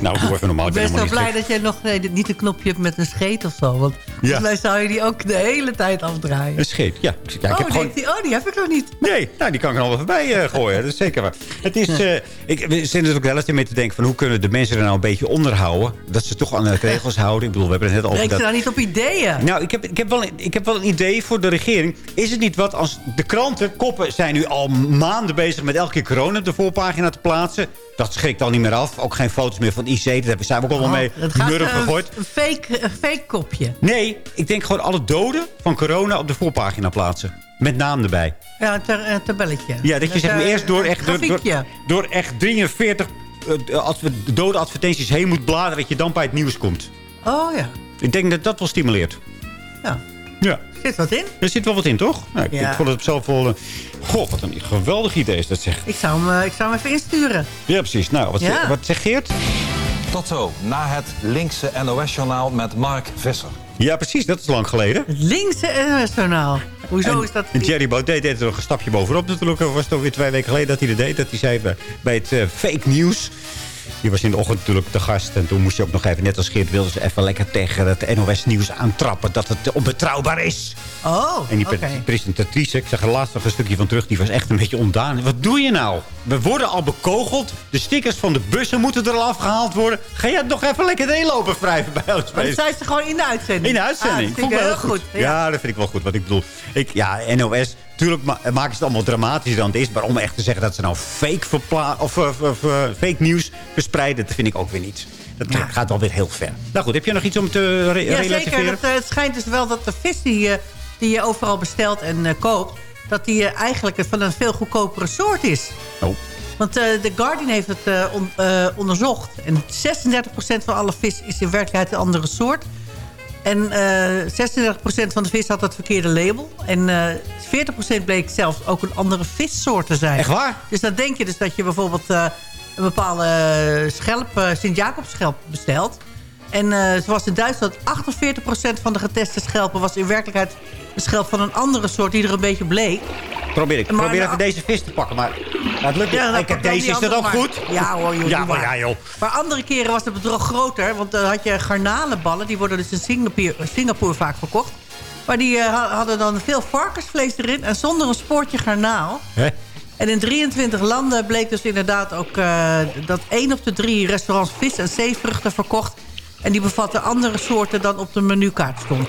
Nou, even normaal. ik ben zo blij dat jij nog nee, niet een knopje hebt met een scheet of zo. Want volgens mij zou je die ook de hele tijd afdraaien. Een scheet, ja. ja ik oh, heb gewoon... oh, die heb ik nog niet. Nee, nou, die kan ik er al wel voorbij eh, gooien. Dat is zeker waar. Het is, eh, ik, we zitten natuurlijk wel eens mee te denken van hoe kunnen de mensen er nou een beetje onder houden. Dat ze toch aan de regels houden. Ik bedoel, we hebben het net over Denk dat... je nou niet op ideeën? Nou, ik heb, ik, heb wel, ik heb wel een idee voor de regering. Is het niet wat als de kranten, koppen zijn nu al maanden bezig met elke keer corona op de voorpagina te plaatsen. Dat schrikt al niet meer af. Ook geen foto's meer van IC. Dat hebben- we ook allemaal mee Het gaat murf een, fake, een fake kopje. Nee, ik denk gewoon alle doden van corona op de voorpagina plaatsen. Met naam erbij. Ja, een, ter- een tabelletje. Ja, dat je zeg maar eh, eerst door echt, door, door, door echt 43 eh, adver- dode advertenties heen moet bladeren... dat je dan bij het nieuws komt. Oh ja, Ik denk dat dat wel stimuleert. Ja. Ja. zit wat in. Er zit wel wat in, toch? Nou, ik, Ja. ik vond het zelf wel... eh, goh, wat een geweldig idee is dat zeg. Ik zou hem, eh, ik zou hem even insturen. Ja, precies. Nou, wat, Ja. wat zegt Geert? Tot zo, na het linkse NOS-journaal met Mark Visser. Ja, precies. Dat is lang geleden. Het linkse NOS-journaal. Hoezo En- is dat? Jerry Baudet deed er nog een stapje bovenop natuurlijk. Was toch weer twee weken geleden dat hij dat deed. Dat hij zei bij, bij het eh, fake nieuws. Die was in de ochtend natuurlijk de gast. En toen moest je ook nog even, net als Geert Wilders... even lekker tegen het NOS-nieuws aantrappen... dat het onbetrouwbaar is. Oh, En die presentatrice, ik zag er laatst nog een stukje van terug... die was echt een beetje ontdaan. Wat doe je nou? We worden al bekogeld. De stickers van de bussen moeten er al afgehaald worden. Ga jij het nog even lekker heen lopen wrijven bij ons? Maar zei ze gewoon in de uitzending. In de uitzending. Ah, dat Vond vind ik wel heel goed. Ja. dat vind ik wel goed. Wat ik bedoel, ik, ja, NOS, tuurlijk ma maken ze het allemaal dramatischer dan het is. Maar om echt te zeggen dat ze nou fake, of, eh, fake nieuws verspreiden, dat vind ik ook weer niet. Dat gaat wel weer heel ver. Nou goed, heb je nog iets om te re Ja, zeker. Dat, eh, het schijnt dus wel dat de vis die, je- die je overal bestelt en eh, koopt... dat die eh, eigenlijk van een veel goedkopere soort is. Oh. Want eh The Guardian heeft het eh, on- eh, onderzocht. En 36% van alle vis is in werkelijkheid een andere soort. En eh 36% van de vis had het verkeerde label. En eh 40% bleek zelfs ook een andere vissoort te zijn. Echt waar? Dus dan denk je dus dat je bijvoorbeeld eh, een bepaalde schelp, eh, Sint-Jacobsschelp bestelt. En eh, zoals in Duitsland, 48% van de geteste schelpen was in werkelijkheid een schelp van een andere soort die er een beetje bleek. Probeer ik. Maar Probeer nou- even deze vis te pakken. Maar het lukt niet. Ja, ik heb deze. Is dat ook maar. goed? Ja hoor, joh. Ja, maar ja, joh. Maar andere keren was het bedrog groter. Want dan had je garnalenballen. Die worden dus in Singapore, Singapore vaak verkocht. Maar die eh, ha- hadden dan veel varkensvlees erin. En zonder een spoortje garnaal. Hè? En in 23 landen bleek dus inderdaad ook... eh, dat één op de drie restaurants vis en zeevruchten verkocht. En die bevatten andere soorten dan op de menukaart stond.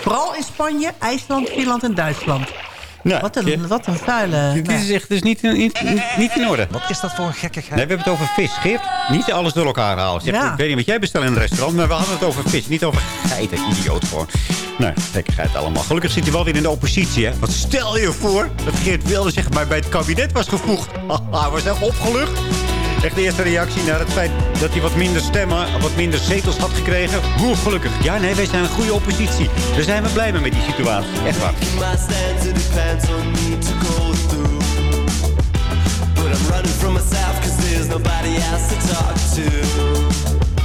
Vooral in Spanje, IJsland, Finland en Duitsland. Wat, een, wat een vuile... Dit is echt dus niet, niet, niet in orde. Wat is dat voor een gekkigheid? Nee, we hebben het over vis. Geert, niet alles door elkaar halen. Ja. Ik weet niet wat jij bestelt in een restaurant, maar we hadden het over vis. Niet over geiten, idioot gewoon. Nee, gekkigheid allemaal. Gelukkig zit hij wel weer in de oppositie, hè. Wat stel je voor dat Geert wilde zeg maar bij het kabinet was gevoegd. Haha, was echt opgelucht. Echt de eerste reactie naar het feit dat hij wat minder stemmen, wat minder zetels had gekregen. Hoe gelukkig. Ja, nee, wij zijn een goede oppositie. Daar zijn we blij mee met die situatie. Echt waar. I'm running from myself cause there's nobody else to talk to.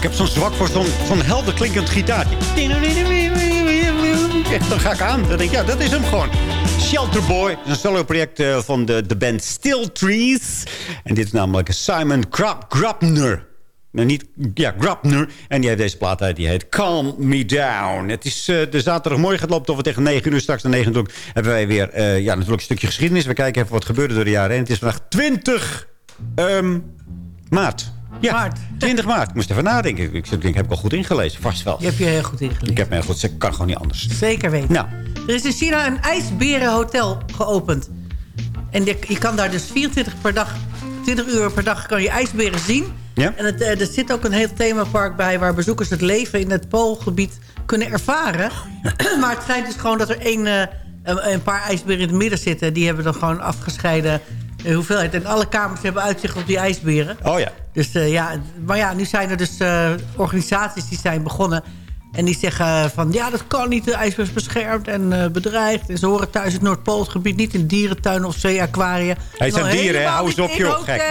Ik heb zo'n zwak voor zo'n zo'n helder klinkend gitaartje. Dan ga ik aan. Dan denk ik, ja, dat is hem gewoon. Shelter Boy, een solo-project eh, van de, de band Still Trees. En dit is namelijk Simon Grab Grabner. Nee, niet, ja, Grabner. En die heeft deze plaat uit. Die heet Calm Me Down. Het is uh, de zaterdagmorgen. Het loopt over tegen 9 uur. Straks na 9 uur hebben wij weer uh, ja, natuurlijk een stukje geschiedenis. We kijken even wat gebeurde door de jaren heen. Het is vandaag 20 um, maart. Ja, maart. 20 maart. Ik moest even nadenken. Ik denk, heb ik al goed ingelezen? Vast wel. Je hebt je heel goed ingelezen. Ik heb me heel goed. Ik kan gewoon niet anders. Zeker weten. Nou. Er is in China een ijsberenhotel geopend. En je, kan daar dus 24 per dag, 20 uur per dag kan je ijsberen zien. Ja? En het, er zit ook een heel themapark bij... waar bezoekers het leven in het poolgebied kunnen ervaren. maar het schijnt dus gewoon dat er één, uh, een paar ijsberen in het midden zitten. Die hebben dan gewoon afgescheiden hoeveelheid. En alle kamers hebben uitzicht op die ijsberen. Oh ja. Dus uh, ja, maar ja, nu zijn er dus organisaties die zijn begonnen... En die zeggen van, ja, dat kan niet. De ijsbeer is beschermd en uh, bedreigd. En ze horen thuis het Noordpoolgebied niet in dierentuinen of zeeaquaria. Hij zijn dieren, hè? Hou eens op, joh. Gek.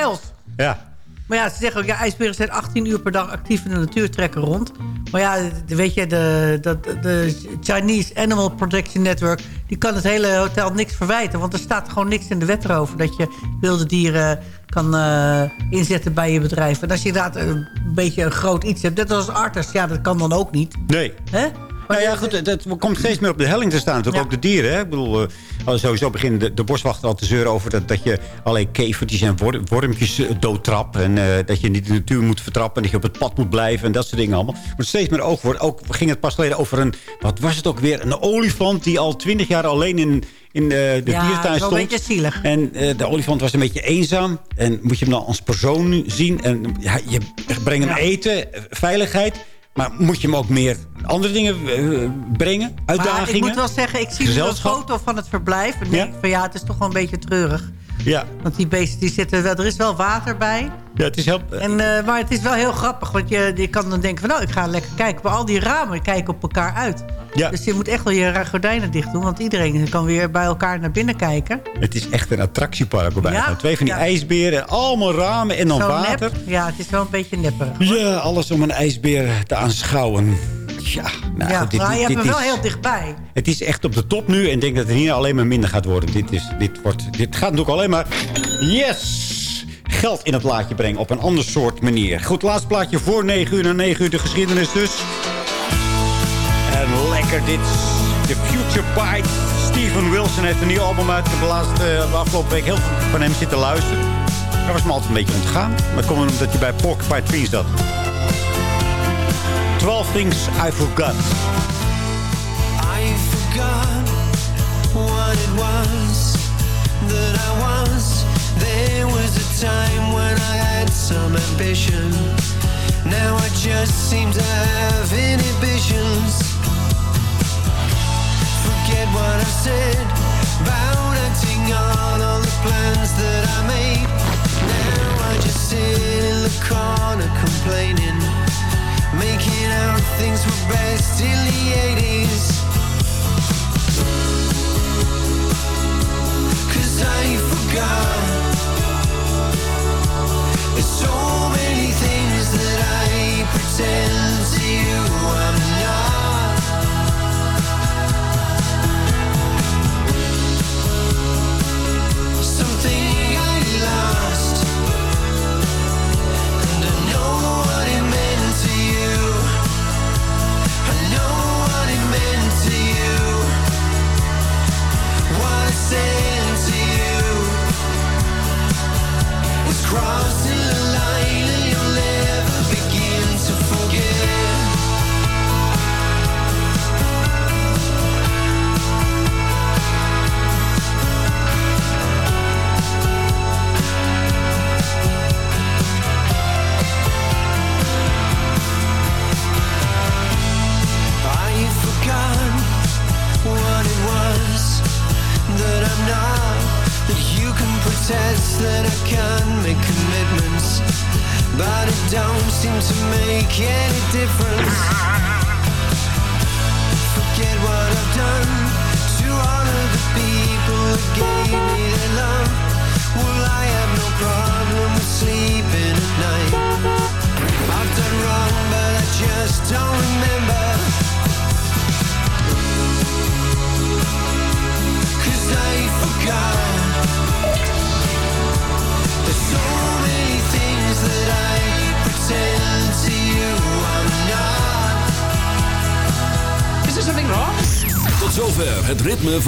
Ja. Maar ja, ze zeggen ook, ja, ijsberen zijn 18 uur per dag actief in de natuur, trekken rond. Maar ja, weet je, de, de, de Chinese Animal Protection Network... die kan het hele hotel niks verwijten. Want er staat gewoon niks in de wet erover... dat je wilde dieren kan uh, inzetten bij je bedrijf. En als je inderdaad een beetje een groot iets hebt... net als arters, ja, dat kan dan ook niet. Nee. Hè? Nou ja, goed, dat komt steeds meer op de helling te staan. Natuurlijk ja. ook de dieren. Hè? Ik bedoel, uh, sowieso beginnen de, de boswachter al te zeuren over dat, dat je alleen kevertjes en wor, wormpjes doodtrapt. En uh, dat je niet de natuur moet vertrappen. En dat je op het pad moet blijven. En dat soort dingen allemaal. Maar steeds meer oog wordt. Ook ging het pas geleden over een, wat was het ook weer? Een olifant die al twintig jaar alleen in in uh, de ja, dierentuin stond. een beetje zielig. En uh, de olifant was een beetje eenzaam. En moet je hem dan als persoon zien. En ja, je brengt hem ja. eten, veiligheid. Maar moet je hem ook meer andere dingen uh, brengen? Uitdagingen? Maar ik moet wel zeggen, ik zie nu een foto van het verblijf. En denk ja? van ja, het is toch wel een beetje treurig. Ja. Want die beesten die zitten wel, er is wel water bij. Ja, het is heel... En, uh, maar het is wel heel grappig. Want je, je kan dan denken van nou, ik ga lekker kijken. Maar al die ramen kijken op elkaar uit. Ja. Dus je moet echt wel je gordijnen dicht doen. Want iedereen kan weer bij elkaar naar binnen kijken. Het is echt een attractiepark erbij. Ja? Twee van die Ja. ijsberen. Allemaal ramen en dan water. nep. Ja, het is wel een beetje nepperig. Ja, alles om een ijsbeer te aanschouwen. Ja, nou, ja, goed, dit, maar je dit, hebt dit wel is, heel dichtbij. Het is echt op de top nu. En ik denk dat het hier alleen maar minder gaat worden. Dit, is, dit, wordt, dit gaat natuurlijk alleen maar... Yes! Geld in het plaatje brengen op een ander soort manier. Goed, laatste plaatje voor 9 uur. Na 9 uur de geschiedenis dus. En lekker dit. The Future Bite. Steven Wilson heeft een nieuw album uit. Ik heb de, laatste, de afgelopen week heel veel van hem zitten luisteren. Dat was me altijd een beetje ontgaan. Maar het komt omdat hij bij Porcupine Tree zat. 12 Things I Forgot. I forgot what it was that I was. There was a time when I had some ambition. Now I just seem to have inhibitions. Forget what I said about acting on all the plans that I made. Now I just sit in the corner complaining. Making out things were best in the 80s. Cause I forgot. There's so